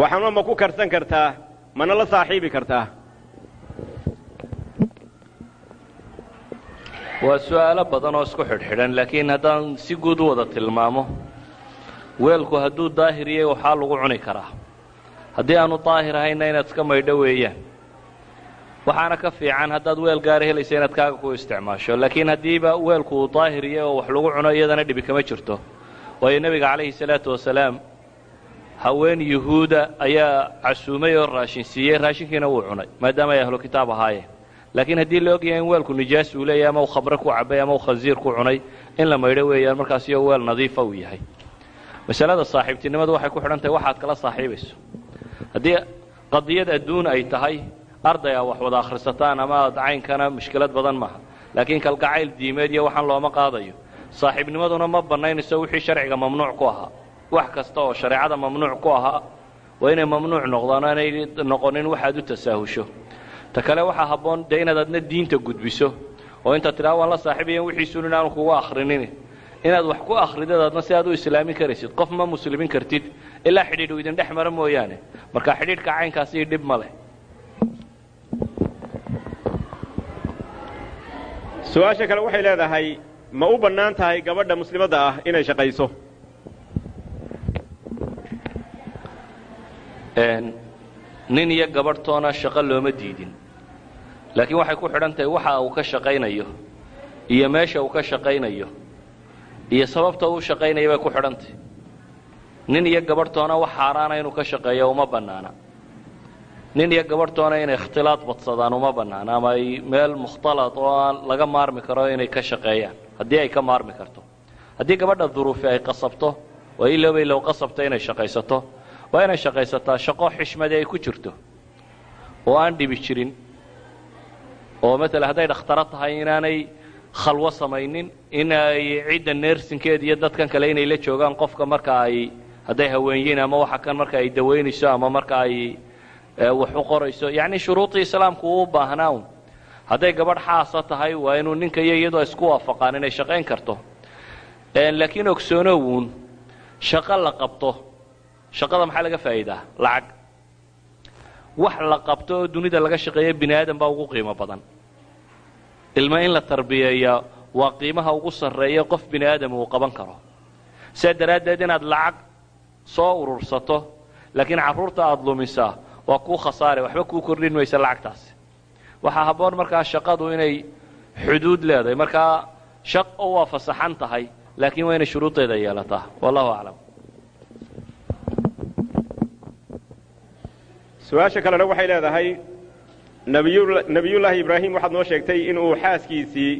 waxna ma ku karsan kartaa mana la saaxiibi kartaa. Waa su'aalo badan oo isku xidhxidhan laakiin haddaan si guud u wada tilmaamo weelku hadduu daahir yahay waxaa lagu cuni karaa. Haddii aanu daahir ahayna inaad iska maydho weeyaan. Waxaana ka fiican haddaad weel gaara helaysa inaad kaaga ku isticmaasho laakiin haddiiba weelku uu daahir yahay oo wax lagu cuno iyadana dhibi kama jirto. Waayo nebiga calayhi salaatu wasalaam haween yuhuuda ayaa casuumay oo raashin siiyey. Raashinkiina wuu cunay maadaama ay ahlu kitaab ahaayeen laakiin haddii la ogyahay in weelku nijaas uu leeyahay ama uu khabre ku cabay ama uu khasiir ku cunay in la maydho weeyaan markaas iyo weel nadiifa uu yahay. Masalada saaxiibtinimadu waxay ku xidhan tahay waxaad kala saaxiibayso. Haddii qadiyad adduun ay tahay arday aa wax wada akhrisataan ama aad caynkana mushkilad badan maaha. Laakiin kalgacayl diimeed iyo waxaan looma qaadayo. Saaxiibnimaduna ma bannaynayso wixii sharciga mamnuuc ku ahaa wax kasta oo shareecada mamnuuc ku ahaa waa inay mamnuuc noqdaan o aanay noqonin waxaad u tasaahusho ta kale waxaa habboon dee inaad adna diinta gudbiso oo intaad tidhaha waan la saaxiibayan wixiisun inaanu kugu akhrinin inaad wax ku akhridid adna si aad u islaamin karaysid qof ma muslimin kartid ilaa xidhiidh uu idin dhex mara mooyaane. Marka xidhiidhka caynkaasi dhib ma leh. Su'aasha kale waxay leedahay ma u bannaan tahay gabadha muslimadda ah inay shaqayso nin iyo gabadhtoona shaqo looma diidin. Laakiin waxay ku xidhan tahay waxa uu ka shaqaynayo iyo meesha uu ka shaqaynayo iyo sababta uu shaqaynaya bay ku xidhan tahay. Nin iyo gabadhtoona wax xaaraana inuu ka shaqeeyo uma bannaana. Nin iyo gabadhtoona inay ikhtilaad badsadaan uma bannaana ama ay meel mukhtalad oo aan laga maarmi karo inay ka shaqeeyaan haddii ay ka maarmi karto. Haddii gabadha duruufi ay qasabto waa ilowba ilow qasabta inay shaqaysato waa inay shaqaysataa shaqo xishmadi ay ku jirto. Oo aan dhibi jirin. Oo matala hadday dhakhtaro tahay inaanay khalwo samaynin in ay cidda neersinkeeda iyo dadkan kale inay la joogaan qofka marka ay hadday haweenyiin ama waxa kan marka ay dawaynayso ama marka ay wax u qorayso. Yacni shuruudii islaamku uu baahnaa hadday gabadh xaasa tahay waa inuu ninka iyo iyadoo isku waafaqaan inay shaqayn karto. Laakiin ogsoonowuun shaqo la qabto shaqada maxaa laga faa'iidaa? Lacag. Wax la qabto oo dunida laga shaqeeya bini aadan baa ugu qiimo badan. Ilma in la tarbiyeeyaa waa qiimaha ugu sarreeya qof bini aadam uu qaban karo. Sidaa daraaddeed inaad lacag soo urursato laakiin carruurta aada lumisaa waa kuu khasaare waxba kuu kordhin maysa lacagtaasi waxaa habboon markaa shaqadu inay xuduud leedahay. Markaa shaqo waa fasaxan tahay laakiin waa inay shuruudeeda yeelataa. Wallahu aclam su'aasha kalena waxay leedahay nebiyullaahi ibraahim waxaad noo sheegtay inuu xaaskiisii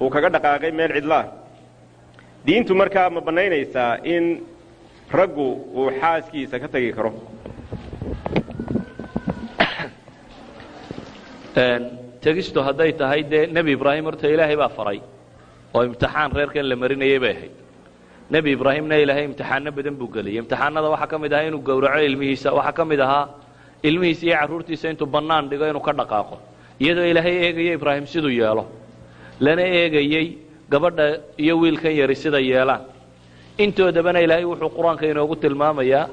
uu kaga dhaqaaqay meel cidlaah diintu markaa ma bannaynaysaa in raggu uu xaaskiisa ka tegi karo. Tegistu hadday tahay dee nebi ibraahim horta ilaahay baa faray oo imtixaan reerkan la marinayay bay ahayd. Nebi ibraahimna ilaahay imtixaano badan buu geliyey. Imtixaanada waxaa ka mid ahaa inuu gowraco ilmihiisa waxaa ka mid ahaa ilmihiisa iyo carruurtiisa intuu bannaan dhigo inuu ka dhaqaaqo. Iyadoo ilaahay eegaya ibraahim siduu yeelo lana eegayey gabadha iyo wiilkan yari sida yeelaan. Intoodabana ilaahay wuxuu qur'aanka inoogu tilmaamayaa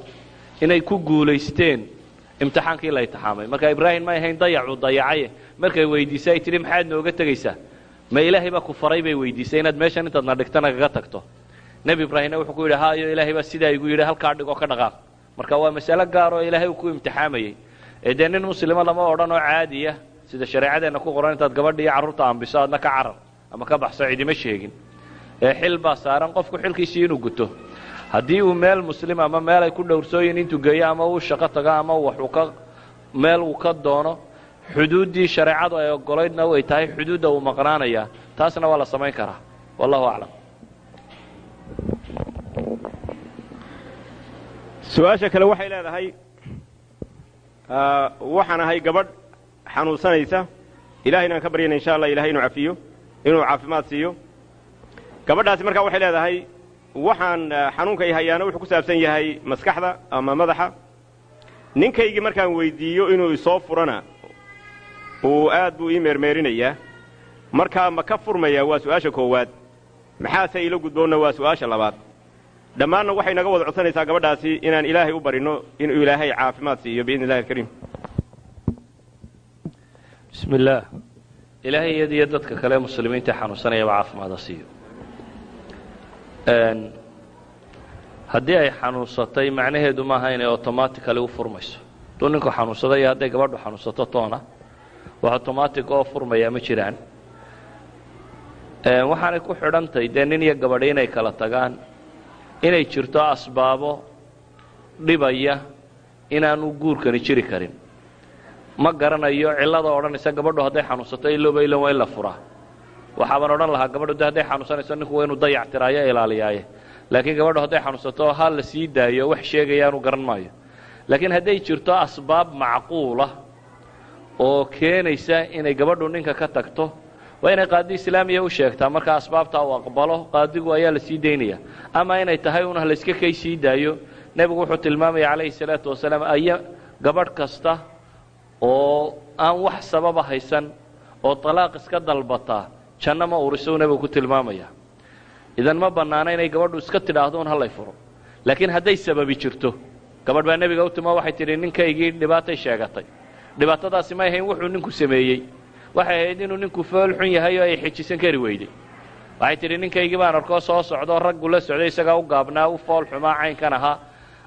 inay ku guulaysteen imtixaankii la imtixaamay. Marka ibraahim may ahayn dayacuu dayacaye markay weydiisay ay tidhi maxaad nooga tegaysaa ma ilaahay baa ku faray bay weydiisay inaad meeshan intaadna dhigtana kaga tagto. Nebi ibraahimna wuxuu ku yidhi haayo ilaahay baa sidaa igu yidhi halkaa dhigoo ka dhaqaaq marka waa masalo gaar oo ilaahay uu ku imtixaamayey ee dee nin muslima lama odhan oo caadiya sida shareecadeenna ku qoran intaad gabadha iyo carruurta ambiso adna ka carar ama ka baxso cidima sheegin. Ee xil baa saaran qofku xilkiisii inuu guto. Haddii uu meel muslim ama meel ay ku dhowrsooyin intuu geeyo ama uu shaqo tago ama waxuu ka meel uu ka doono xuduuddii shareecadu ay ogolaydna ay tahay xuduudda uu maqnaanaya taasna waa la samayn karaa. Wallahu aclam su'aasha kale waxay leedahay waxaan ahay gabadh xanuunsanaysa. Ilahaynaan ka baryayna insha allah ilahay inuu cafiyo inuu caafimaad siiyo. Gabadhaasi markaa waxay leedahay waxaan xanuunka i hayaana wuxuu ku saabsan yahay maskaxda ama madaxa. Ninkaygii markaan weydiiyo inuu isoo furana uu aad buu ii meermeerinayaa. Markaa ma ka furmayaa waa su'aasha koowaad. Maxaase ila gudboonna waa su'aasha labaad dhammaanna waxay naga wada codsanaysaa gabadhaasi inaan ilaahay u barinno inuu ilaahay caafimaad siiyo biidni illahi alkariim. Bismi illaah ilaahay iyada iyo dadka kale muslimiinta xanuunsanayaba caafimaada siiyo. Haddii ay xanuunsatay macnaheedu maaha inay automatically u furmayso. Hadduu ninku xanuunsada iyo hadday gabadhu xanuunsato toona wax automatic oo furmayaa ma jiraan. Waxaanay ku xidhantahy dee nin iyo gabadhi inay kala tagaan inay jirto asbaabo dhibaya inaanu guurkani jiri karin. Ma garanayo cillada odhanaysa gabadhu hadday xanuunsato ilooba ilan waa in la furaa. Waxaabaan odhan lahaa gabadhu de hadday xanuunsanayso ninku waa inuu dayac tiraayo ilaaliyaaye laakiin gabadhu hadday xanuunsato ha la sii daayo wax sheegayaanu garan maayo. Laakiin hadday jirto asbaab macquula oo keenaysa inay gabadhu ninka ka tagto waa inay qaadi islaamiya u sheegtaa marka asbaabtaa uu aqbalo qaadigu ayaa la sii daynaya. Ama inay tahay un layska kay sii daayo. Nebigu wuxuu tilmaamaya calayhi salaatu wasalaam aya gabadh kasta oo aan wax sababa haysan oo talaaq iska dalbataa janno ma urisou nebigu ku tilmaamaya. Idan ma bannaana inay gabadhu iska tidhaahdo un hallay furo. Laakiin hadday sababi jirto gabadh baa nebiga u timo waxay tidhi ninkaygii dhibaatay sheegatay. Dhibaatadaasi may ahayn wuxuu ninku sameeyey waxay ahayd inuu ninku fool xun yahay oo ay xijisan kari weyday waxay tidhi ninkaygii baan arkoo soo socdo raggu la socday isagaa u gaabnaa u fool xumaa caynkan ahaa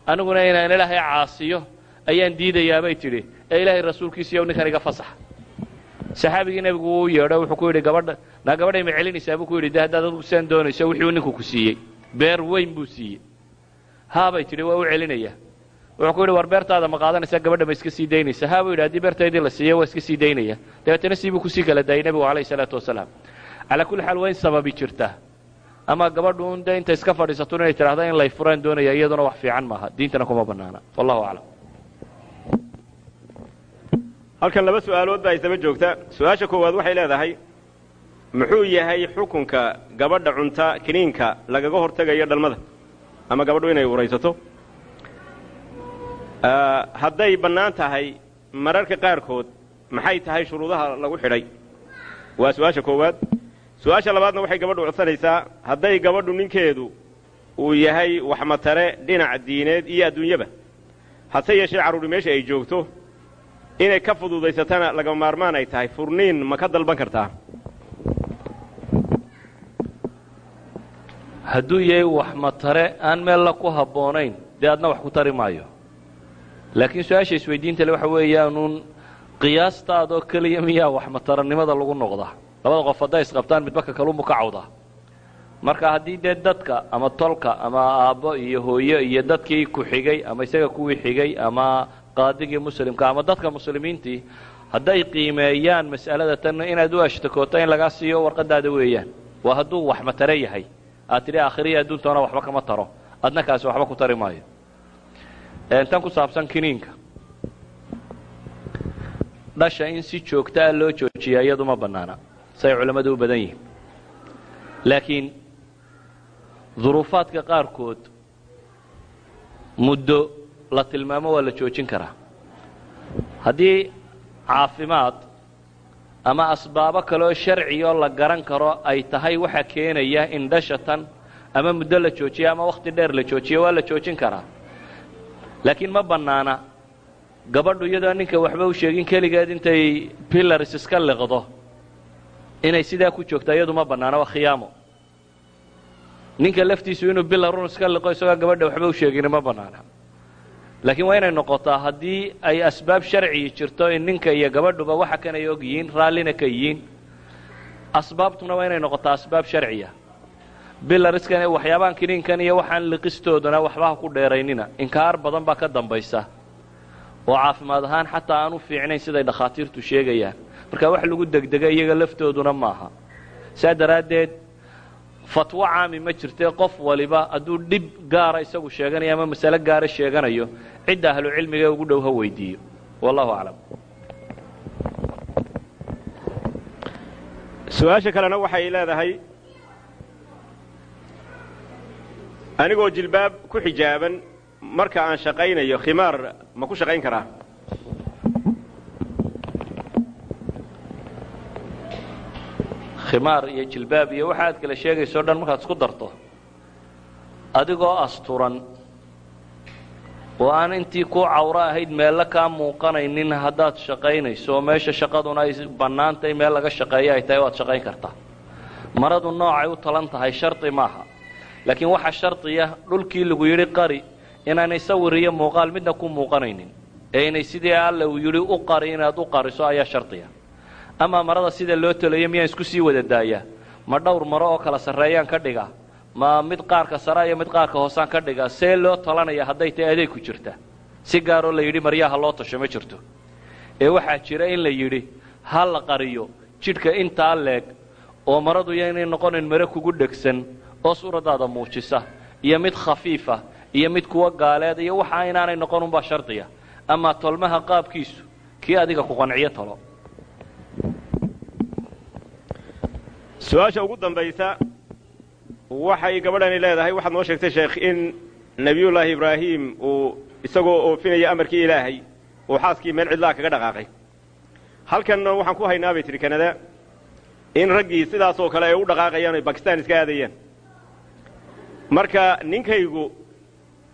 aniguna inaan ilaahay caasiyo ayaan diidayaa bay tidhi. Ee ilaahay rasuulkiisiiyow ninkan iga fasaxa saxaabigii nebigu wuu yeedho wuxuu ku yidhi gabadha naa gabadhay ma celinaysaa buu ku yidhi de haddaad adigu saan doonayso wixii uu ninku ku siiyey. Beer weyn buu siiyey. Haabay tidhi waa u celinaya wuxuu ku yidhi war beertaada ma qaadanaysaa gabadha ma iska sii daynaysa. Haa buu yidhi haddii beertaydii la siiyo waa iska sii daynaya. Dabeetana siibuu ku sii kala daayay nebigu calayhi salaatu wasalaam. Calaa kulli xaal waa in sababi jirta. Ama gabadhu un de inta iska fadhiisato inay tidhahdo in lay furaan doonaya iyaduna wax fiican maaha. Diintana kuma bannaana. Wallahu aclam. Halkan laba su'aalood baa isdaba joogta. Su'aasha koowaad waxay leedahay muxuu yahay xukunka gabadha cunta kiniinka lagaga hortegayo dhalmada? Ama gabadhu inay uraysato hadday bannaan tahay mararka qaarkood maxay tahay shuruudaha lagu xidhay? Waa su'aasha koowaad. Su'aasha labaadna waxay gabadhu codsanaysaa hadday gabadhu ninkeedu uu yahay waxmatare dhinac diineed iyo adduunyaba hase yeeshee carruuri meesha ay joogto inay ka fududaysatana lagama maarmaan ay tahay furniin ma ka dalban kartaa? Hadduu yahay wax matare aan meella ku habboonayn dee adna wax ku tari maayo laakiin su'aasha isweydiinta le waxa weeyaanuun qiyaastaadoo keliya miyaa wax mataranimada lagu noqdaa. Labada qof hadday isqabtaan midba ka kalunbu ka cawdaa marka haddii dee dadka ama tolka ama aabbo iyo hooyo iyo dadkii ku xigay ama isaga kuwii xigay ama qaadigii muslimka ama dadka muslimiintii hadday qiimeeyaan mas'alada tan inaad u ashtakooto in lagaa siiyo warqadaada weeyaan. Waa hadduu wax matare yahay. Aad tidhi aakhiriya adduuntoona waxba kama taro. Adna kaasi waxba ku tari maayo tan ku saabsan kiniinka. Dhasha in si joogtaa loo joojiyaa iyadu ma bannaana. Say culammadu u badan yihiin. Laakiin duruufaadka qaarkood muddo la tilmaamo waa la joojin karaa. Haddii caafimaad ama asbaabo kaleoo sharcioo la garan karo ay tahay waxa keenaya in dhasha tan ama muddo la joojiyo ama wakhti dheer la joojiyo waa la joojin karaa laakiin ma bannaana. Gabadhu iyadoo ninka waxba u sheegin keligeed intay pillaris iska liqdo inay sidaa ku joogtaa iyadu ma bannaana waa khiyaamo. Ninka laftiisu inuu bilarun iska liqo isagoo gabadha waxba u sheegin ma bannaana. Laakiin waa inay noqotaa haddii ay asbaab sharcigi jirto in ninka iyo gabadhuba waxa kan ay og yihiin raallina ka yihiin asbaabtuna waa inay noqotaa asbaab sharciya bilariskan waxyaabahan kiniinkan iyo waxaan liqistooduna waxba ha ku dheeraynina. Inkaar badan baa ka dambaysa. Oo caafimaad ahaan xataa aan u fiicnayn siday dhakhaatiirtu sheegayaan. Marka wax lagu degdega iyaga laftooduna maaha. Saa daraaddeed fatwo caami ma jirtee qof waliba hadduu dhib gaara isagu sheeganayo ama masale gaara sheeganayo cidda ahlu cilmiga ugu dhow ha weydiiyo. Wallahu aclam. Su'aasha kalena waxay leedahay anigoo jilbaab ku xijaaban marka aan shaqaynayo khimaar ma ku shaqayn karaa? Khimaar iyo jilbaab iyo waxa aad kala sheegayso dhan markaad isku darto. Adigoo asturan oo aan intii kuu cawro ahayd meelle kaa muuqanaynin haddaad shaqaynayso meesha shaqaduna ay bannaantay meel laga shaqeeyo ay tahay waad shaqayn kartaa. Maradu noocay u talan tahay shardi maaha laakiin waxaa shardiya dhulkii lagu yidhi qari inaanay sawir iyo muuqaal midna ku muuqanaynin. Ee inay sidii alle uu yidhi u qari inaad u qariso ayaa shardiya amaa marada sida loo talayo miyaan isku sii wada daayaa ma dhowr maro oo kala sarreeyaan ka dhigaa ma mid qaarka sare iyo mid qaarka hoosaan ka dhigaa see loo talanaya hadday tahay adeeg ku jirta. Si gaaroo la yidhi maryaha loo tasho ma jirto. Ee waxaa jira in la yidhi ha la qariyo jidhka intaa leeg oo maradu yaynay noqonin mare kugu dhegsan oo suuraddaada muujisa iyo mid khafiifa iyo mid kuwa gaaleed iyo waxa inaanay noqon unbaa shardiya amaa tolmaha qaabkiisu kii adiga ku qanciyo talo su'aasha ugu dambaysa waxay gabadhani leedahay waxaad noo sheegtay sheekh in nebiyullaahi ibraahim uu isagoo oofinaya amarkii ilaahay uu xaaskii meel cidlaha kaga dhaqaaqay. Halkanna waxaan ku haynaa bay tidhi kanada in raggii sidaasoo kale ay u dhaqaaqayaan oy bakistan iska aadayaan marka ninkaygu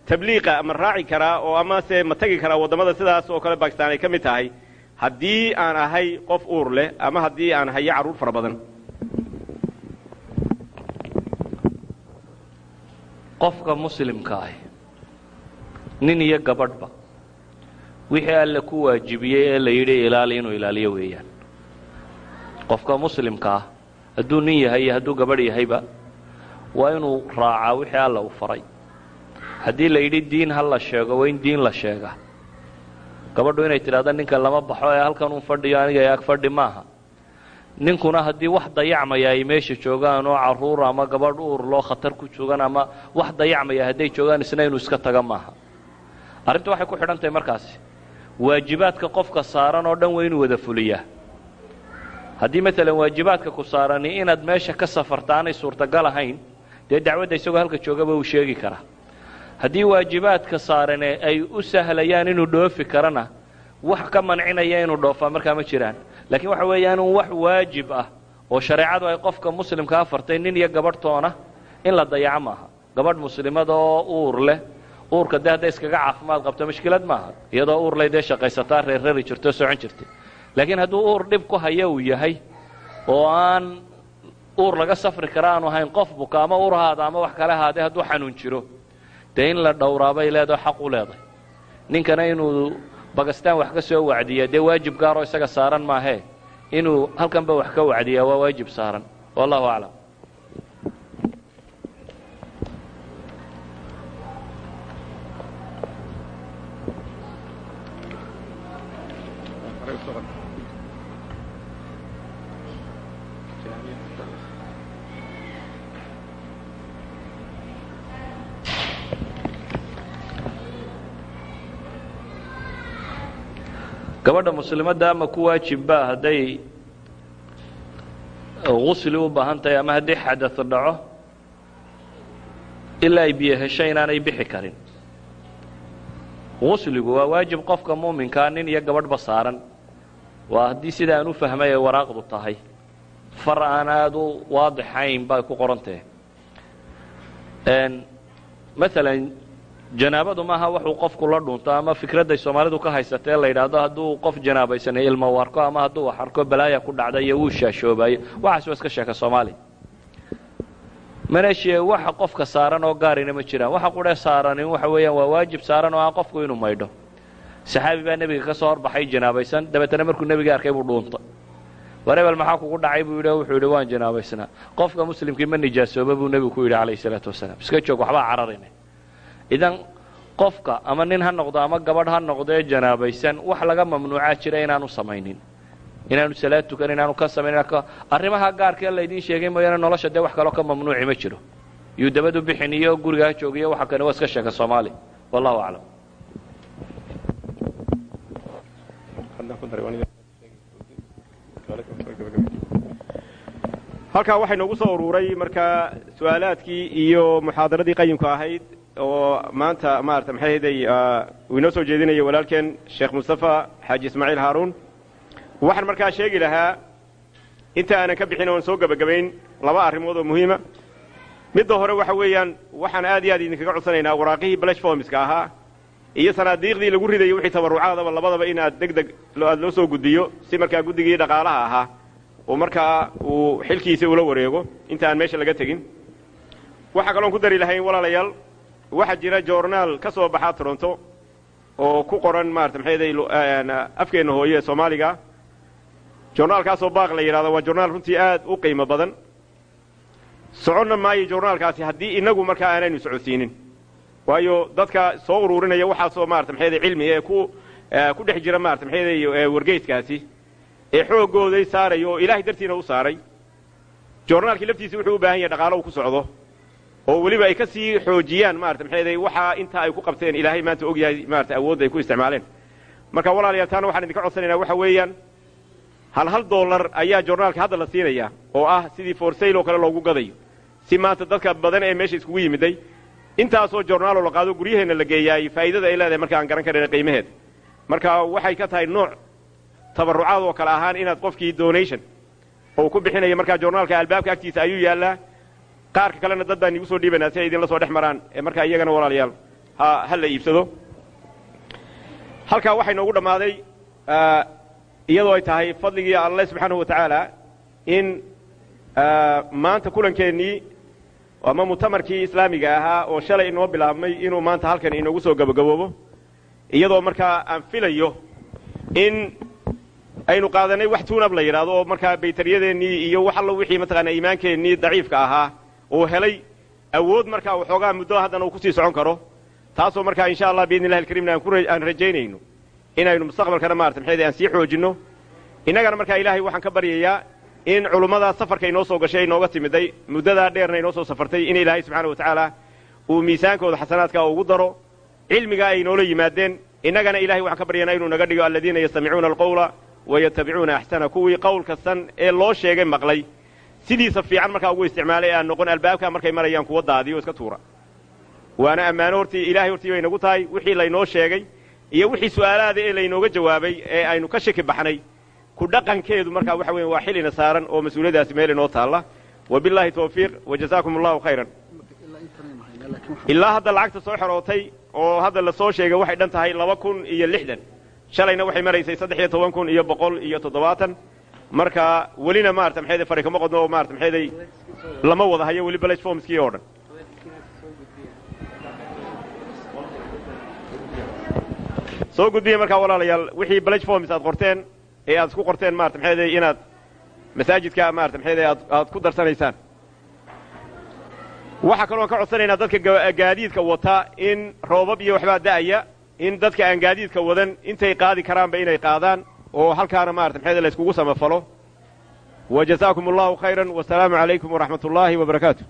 tabliiqa ma raaci karaa oo amase ma tegi karaa waddamada sidaas oo kale bakistan ay ka mid tahay haddii aan ahay qof uur leh ama haddii aan hayo carruur fara badan. Qofka muslimka ahi nin iyo gabadhba wixii alle ku waajibiyey ee la yidhi ilaali inuu ilaaliyo weeyaan. Qofka muslimka ah hadduu nin yahay iyo hadduu gabadh yahayba waa inuu raacaa wixii alle uu faray. Haddii la yidhi diin ha la sheego waa in diin la sheega. Gabadhu inay tidhahdo ninka lama baxo ee halkan uun fadhiyo aniga ag fadhi maaha. Ninkuna haddii wax dayacmaya ay meesha joogaan oo carruur ama gabadh uur loo khatar ku joogaan ama wax dayacmaya hadday joogaan isna inuu iska taga maaha. Arrintu waxay ku xidhan tahay markaasi waajibaadka qofka saaran oo dhan waa inuu wada fuliyaa. Haddii maalan waajibaadka ku saarani inaad meesha ka safarta aanay suurtagal ahayn dee dacwadda isagoo halka joogaba uu sheegi karaa. Haddii waajibaadka saarane ay u sahlayaan inuu dhoofi karana wax ka mancinaya inuu dhoofaa markaa ma jiraan. Laakiin waxa weeyaan un wax waajib ah oo shareecadu ay qofka muslimkaa fartay nin iyo gabadh toona in la dayaco maaha. Gabadh muslimada oo uur leh uurka dee hadday iskaga caafimaad qabto mushkilad maaha. Iyadoo uur lay dee shaqaysataa reerrari jirto socon jirtay. Laakiin hadduu uur dhib ku haya uu yahay oo aan uur laga safri kara aanu ahayn qof buka ama uur ahaada ama wax kale ahaadee hadduu xanuun jiro. Dee in la dhowraabay leedaho xaq u leedahay. Ninkana inuu bakistan wax ka soo wacdiya dee waajib gaaroo isaga saaran maahee inuu halkanba wax ka wacdiyaa waa waajib saaran. Wallahu aclam gabadha muslimadda ama ku waajibba hadday gusli u baahan tahay ama haddii xadaث dhaco ilaa ay biyo hesho inaanay bixi karin. Gusligu waa waajib qofka muuminkaa nin iyo gabadhba saaran. Waa haddii sida aan u fahmay ay waraaqdu tahay. Far aan aada u waadixayn bay ku qorantahe maalan janaabadu maaha waxuu qofku la dhunto ama fikradday soomaalidu ka haysatee la yidhaahdo hadduu qof janaabaysanay ilmo warko ama hadduu wax arko balaaya ku dhacda iyo wuu shaashoobayo waxaas waa iska sheeka soomaali. Manashee waxa qofka saaran oo gaarina ma jiraan. Waxa qudhe saaranin waxa weeyaan waa waajib saaran oo aan qofku inuu maydho. Saxaabi baa nebiga ka soo horbaxay janaabaysan dabeetana markuu nebiga arkay buu dhuuntay. War ebel maxaa kugu dhacay buu yidhi wuxuu yidhi waan janaabaysnaa qofka muslimkii ma nijaasooba buu nebigu ku yidhi calayhi salaatu wasalaam. Iska joog waxbaa cararine idan qofka ama nin ha noqdo ama gabadh ha noqdo ee janaabaysan wax laga mamnuucaa jira inaanu samaynin. Inaanu salaad tukan inaanu ka samayn arrimaha gaarka ee laydin sheegay mooyaane nolosha dee wax kaloo ka mamnuuci ma jiro. Yuu dabadu bixin iyo guriga ha joogiyo waxa kane waa iska sheeka soomaali. Wallahu aclam. Halkaa waxay noogu soo uruuray markaa su'aalaadkii iyo muxaadaradii qayimku ahayd oo maanta maarata maxay hayday uu inoo soo jeedinaya walaalkeen sheekh mustafa xaaji ismaaciil haaruun. Waxaan markaa sheegi lahaa inta aanan ka bixin oon soo gebagabayn laba arrimood oo muhiima. Midda hore waxa weeyaan waxaan aad iyo aad idinkaga codsanaynaa waraaqihii blashformska ahaa iyo sanaadiiqdii lagu ridayo wixii tabarrucaadaba labadaba in aad deg deg aad loo soo guddiyo si markaa guddigii dhaqaalaha ahaa oo markaa uu xilkiisa ula wareego. Inta aan meesha laga tegin waxaa kaloon ku dari lahayn walaalayaal waxaa jira joornaal ka soo baxaa toronto oo ku qoran maarata maxayday afkeenna hooye soomaaliga. Joornaalkaasoo baaq la yidhahdo waa joornaal runtii aad u qiimo badan. Soconna maayo joornaalkaasi haddii inagu markaa aanaynu socodsiinin. Waayo dadka soo ururinaya waxaasoo maarata maxayday cilmi ee ku ku dhex jira maarata maxayday wargeyskaasi. Ee xooggooday saarayo oo ilaahay dartiina u saaray. Joornaalkii laftiisa wuxuu u baahan yahay dhaqaalo uu ku socdo oo weliba ay ka sii xoojiyaan maarata maxayday waxaa intaa ay ku qabteen ilaahay maanta og yahay maarata awoodda ay ku isticmaaleen. Marka walaalayaal taana waxaan idinka codsanaynaa waxa weeyaan hal hal dollar ayaa joornaalka hadda la siinayaa oo ah sidii forsayl oo kale loogu gadayo. Si maanta dadka badan ee meesha iskugu yimiday intaasoo joornaaloo la qaado guryaheenna la geeyaay faa'iidada ay leedahay marka aan garan karayna qiimaheeda marka waxay ka tahay nooc tabarrucaad oo kale ahaan inaad qofkii donation oo ku bixinaya markaa joornaalka albaabka agtiisa ayuu yaallaa qaarka kalena dad baan iigu soo dhiibanaa si ay idinla soo dhex maraan ee markaa iyagana walaalayaal ha ha la iibsado. Halkaa waxay noogu dhammaaday iyadoo ay tahay fadligii alle subxaanahu wa tacaala in maanta kulankeenii ama mutamarkii islaamiga ahaa oo shalay inoo bilaabmay inuu maanta halkan inoogu soo gabagaboobo iyadoo markaa aan filayo in aynu qaadanay wax tuunab la yidhaahdo oo markaa baytaryadeennii iyo wax allo wixii mataqaana iimaankeenii daciifka ahaa uu helay awood markaa waxoogaa muddo haddana uu ku sii socon karo taasoo markaa insha allah biidni illahi alkarimna aan rajaynayno inaynu mustaqbalkana maarata maxayda aan sii xoojinno. Innagana markaa ilaahay waxaan ka baryayaa in culummadaas safarka inoo soo gashay inooga timiday muddadaa dheerna inoo soo safartay in ilaahay subxaana wa tacaala uu miisaankooda xasanaadka ugu daro cilmigaa ay noola yimaadeen. Innagana ilahay waxaan ka baryanaa inuu naga dhigo aladiina yastamicuuna alqawla wayatabicuuna axsana. Kuwii qowl kastan ee loo sheegay maqlay sidiisa fiican markaa ugu isticmaalay aan noqon albaabkaa markay marayaan kuwa daadiyo iska tuura. Waana ammaano hortii ilahay hortii bay nagu tahay wixii laynoo sheegay iyo wixii su'aalaada ee laynooga jawaabay ee aynu ka shaki baxnay. Ku dhaqankeedu markaa waxa weeye waa xilina saaran oo mas'uuliyadaasi meel inoo taalla. Wabillahi tawfiiq wajazaakum allahu khayran. Ilaa hadda lacagta soo xerootay oo hadda la soo sheegay waxay dhan tahay laba kun iyo lixdan. Shalayna waxay maraysay saddex iyo toban kun iyo boqol iyo toddobaatan marka welina maarata maxayday fari kama qodno maarata maxayday lama wada hayo weli balage formskii oo dhan? Soo gudbiya markaa walaalayaal wixii balage forms aad qorteen ee aad isku qorteen maarata maxayday inaad masaajidka maarata maxayday aad ku darsanaysaan? Waxaa kalooan ka codsanaynaa dadka gaadiidka wata in roobab iyo waxbaa da'aya in dadka aan gaadiidka wadan intay qaadi karaanba inay qaadaan oo halkaana maarata maxayday la yskugu samafalo. Wa jazaakum allahu khayran wasalaamu calaykum waraxmat ullaahi wabarakaatu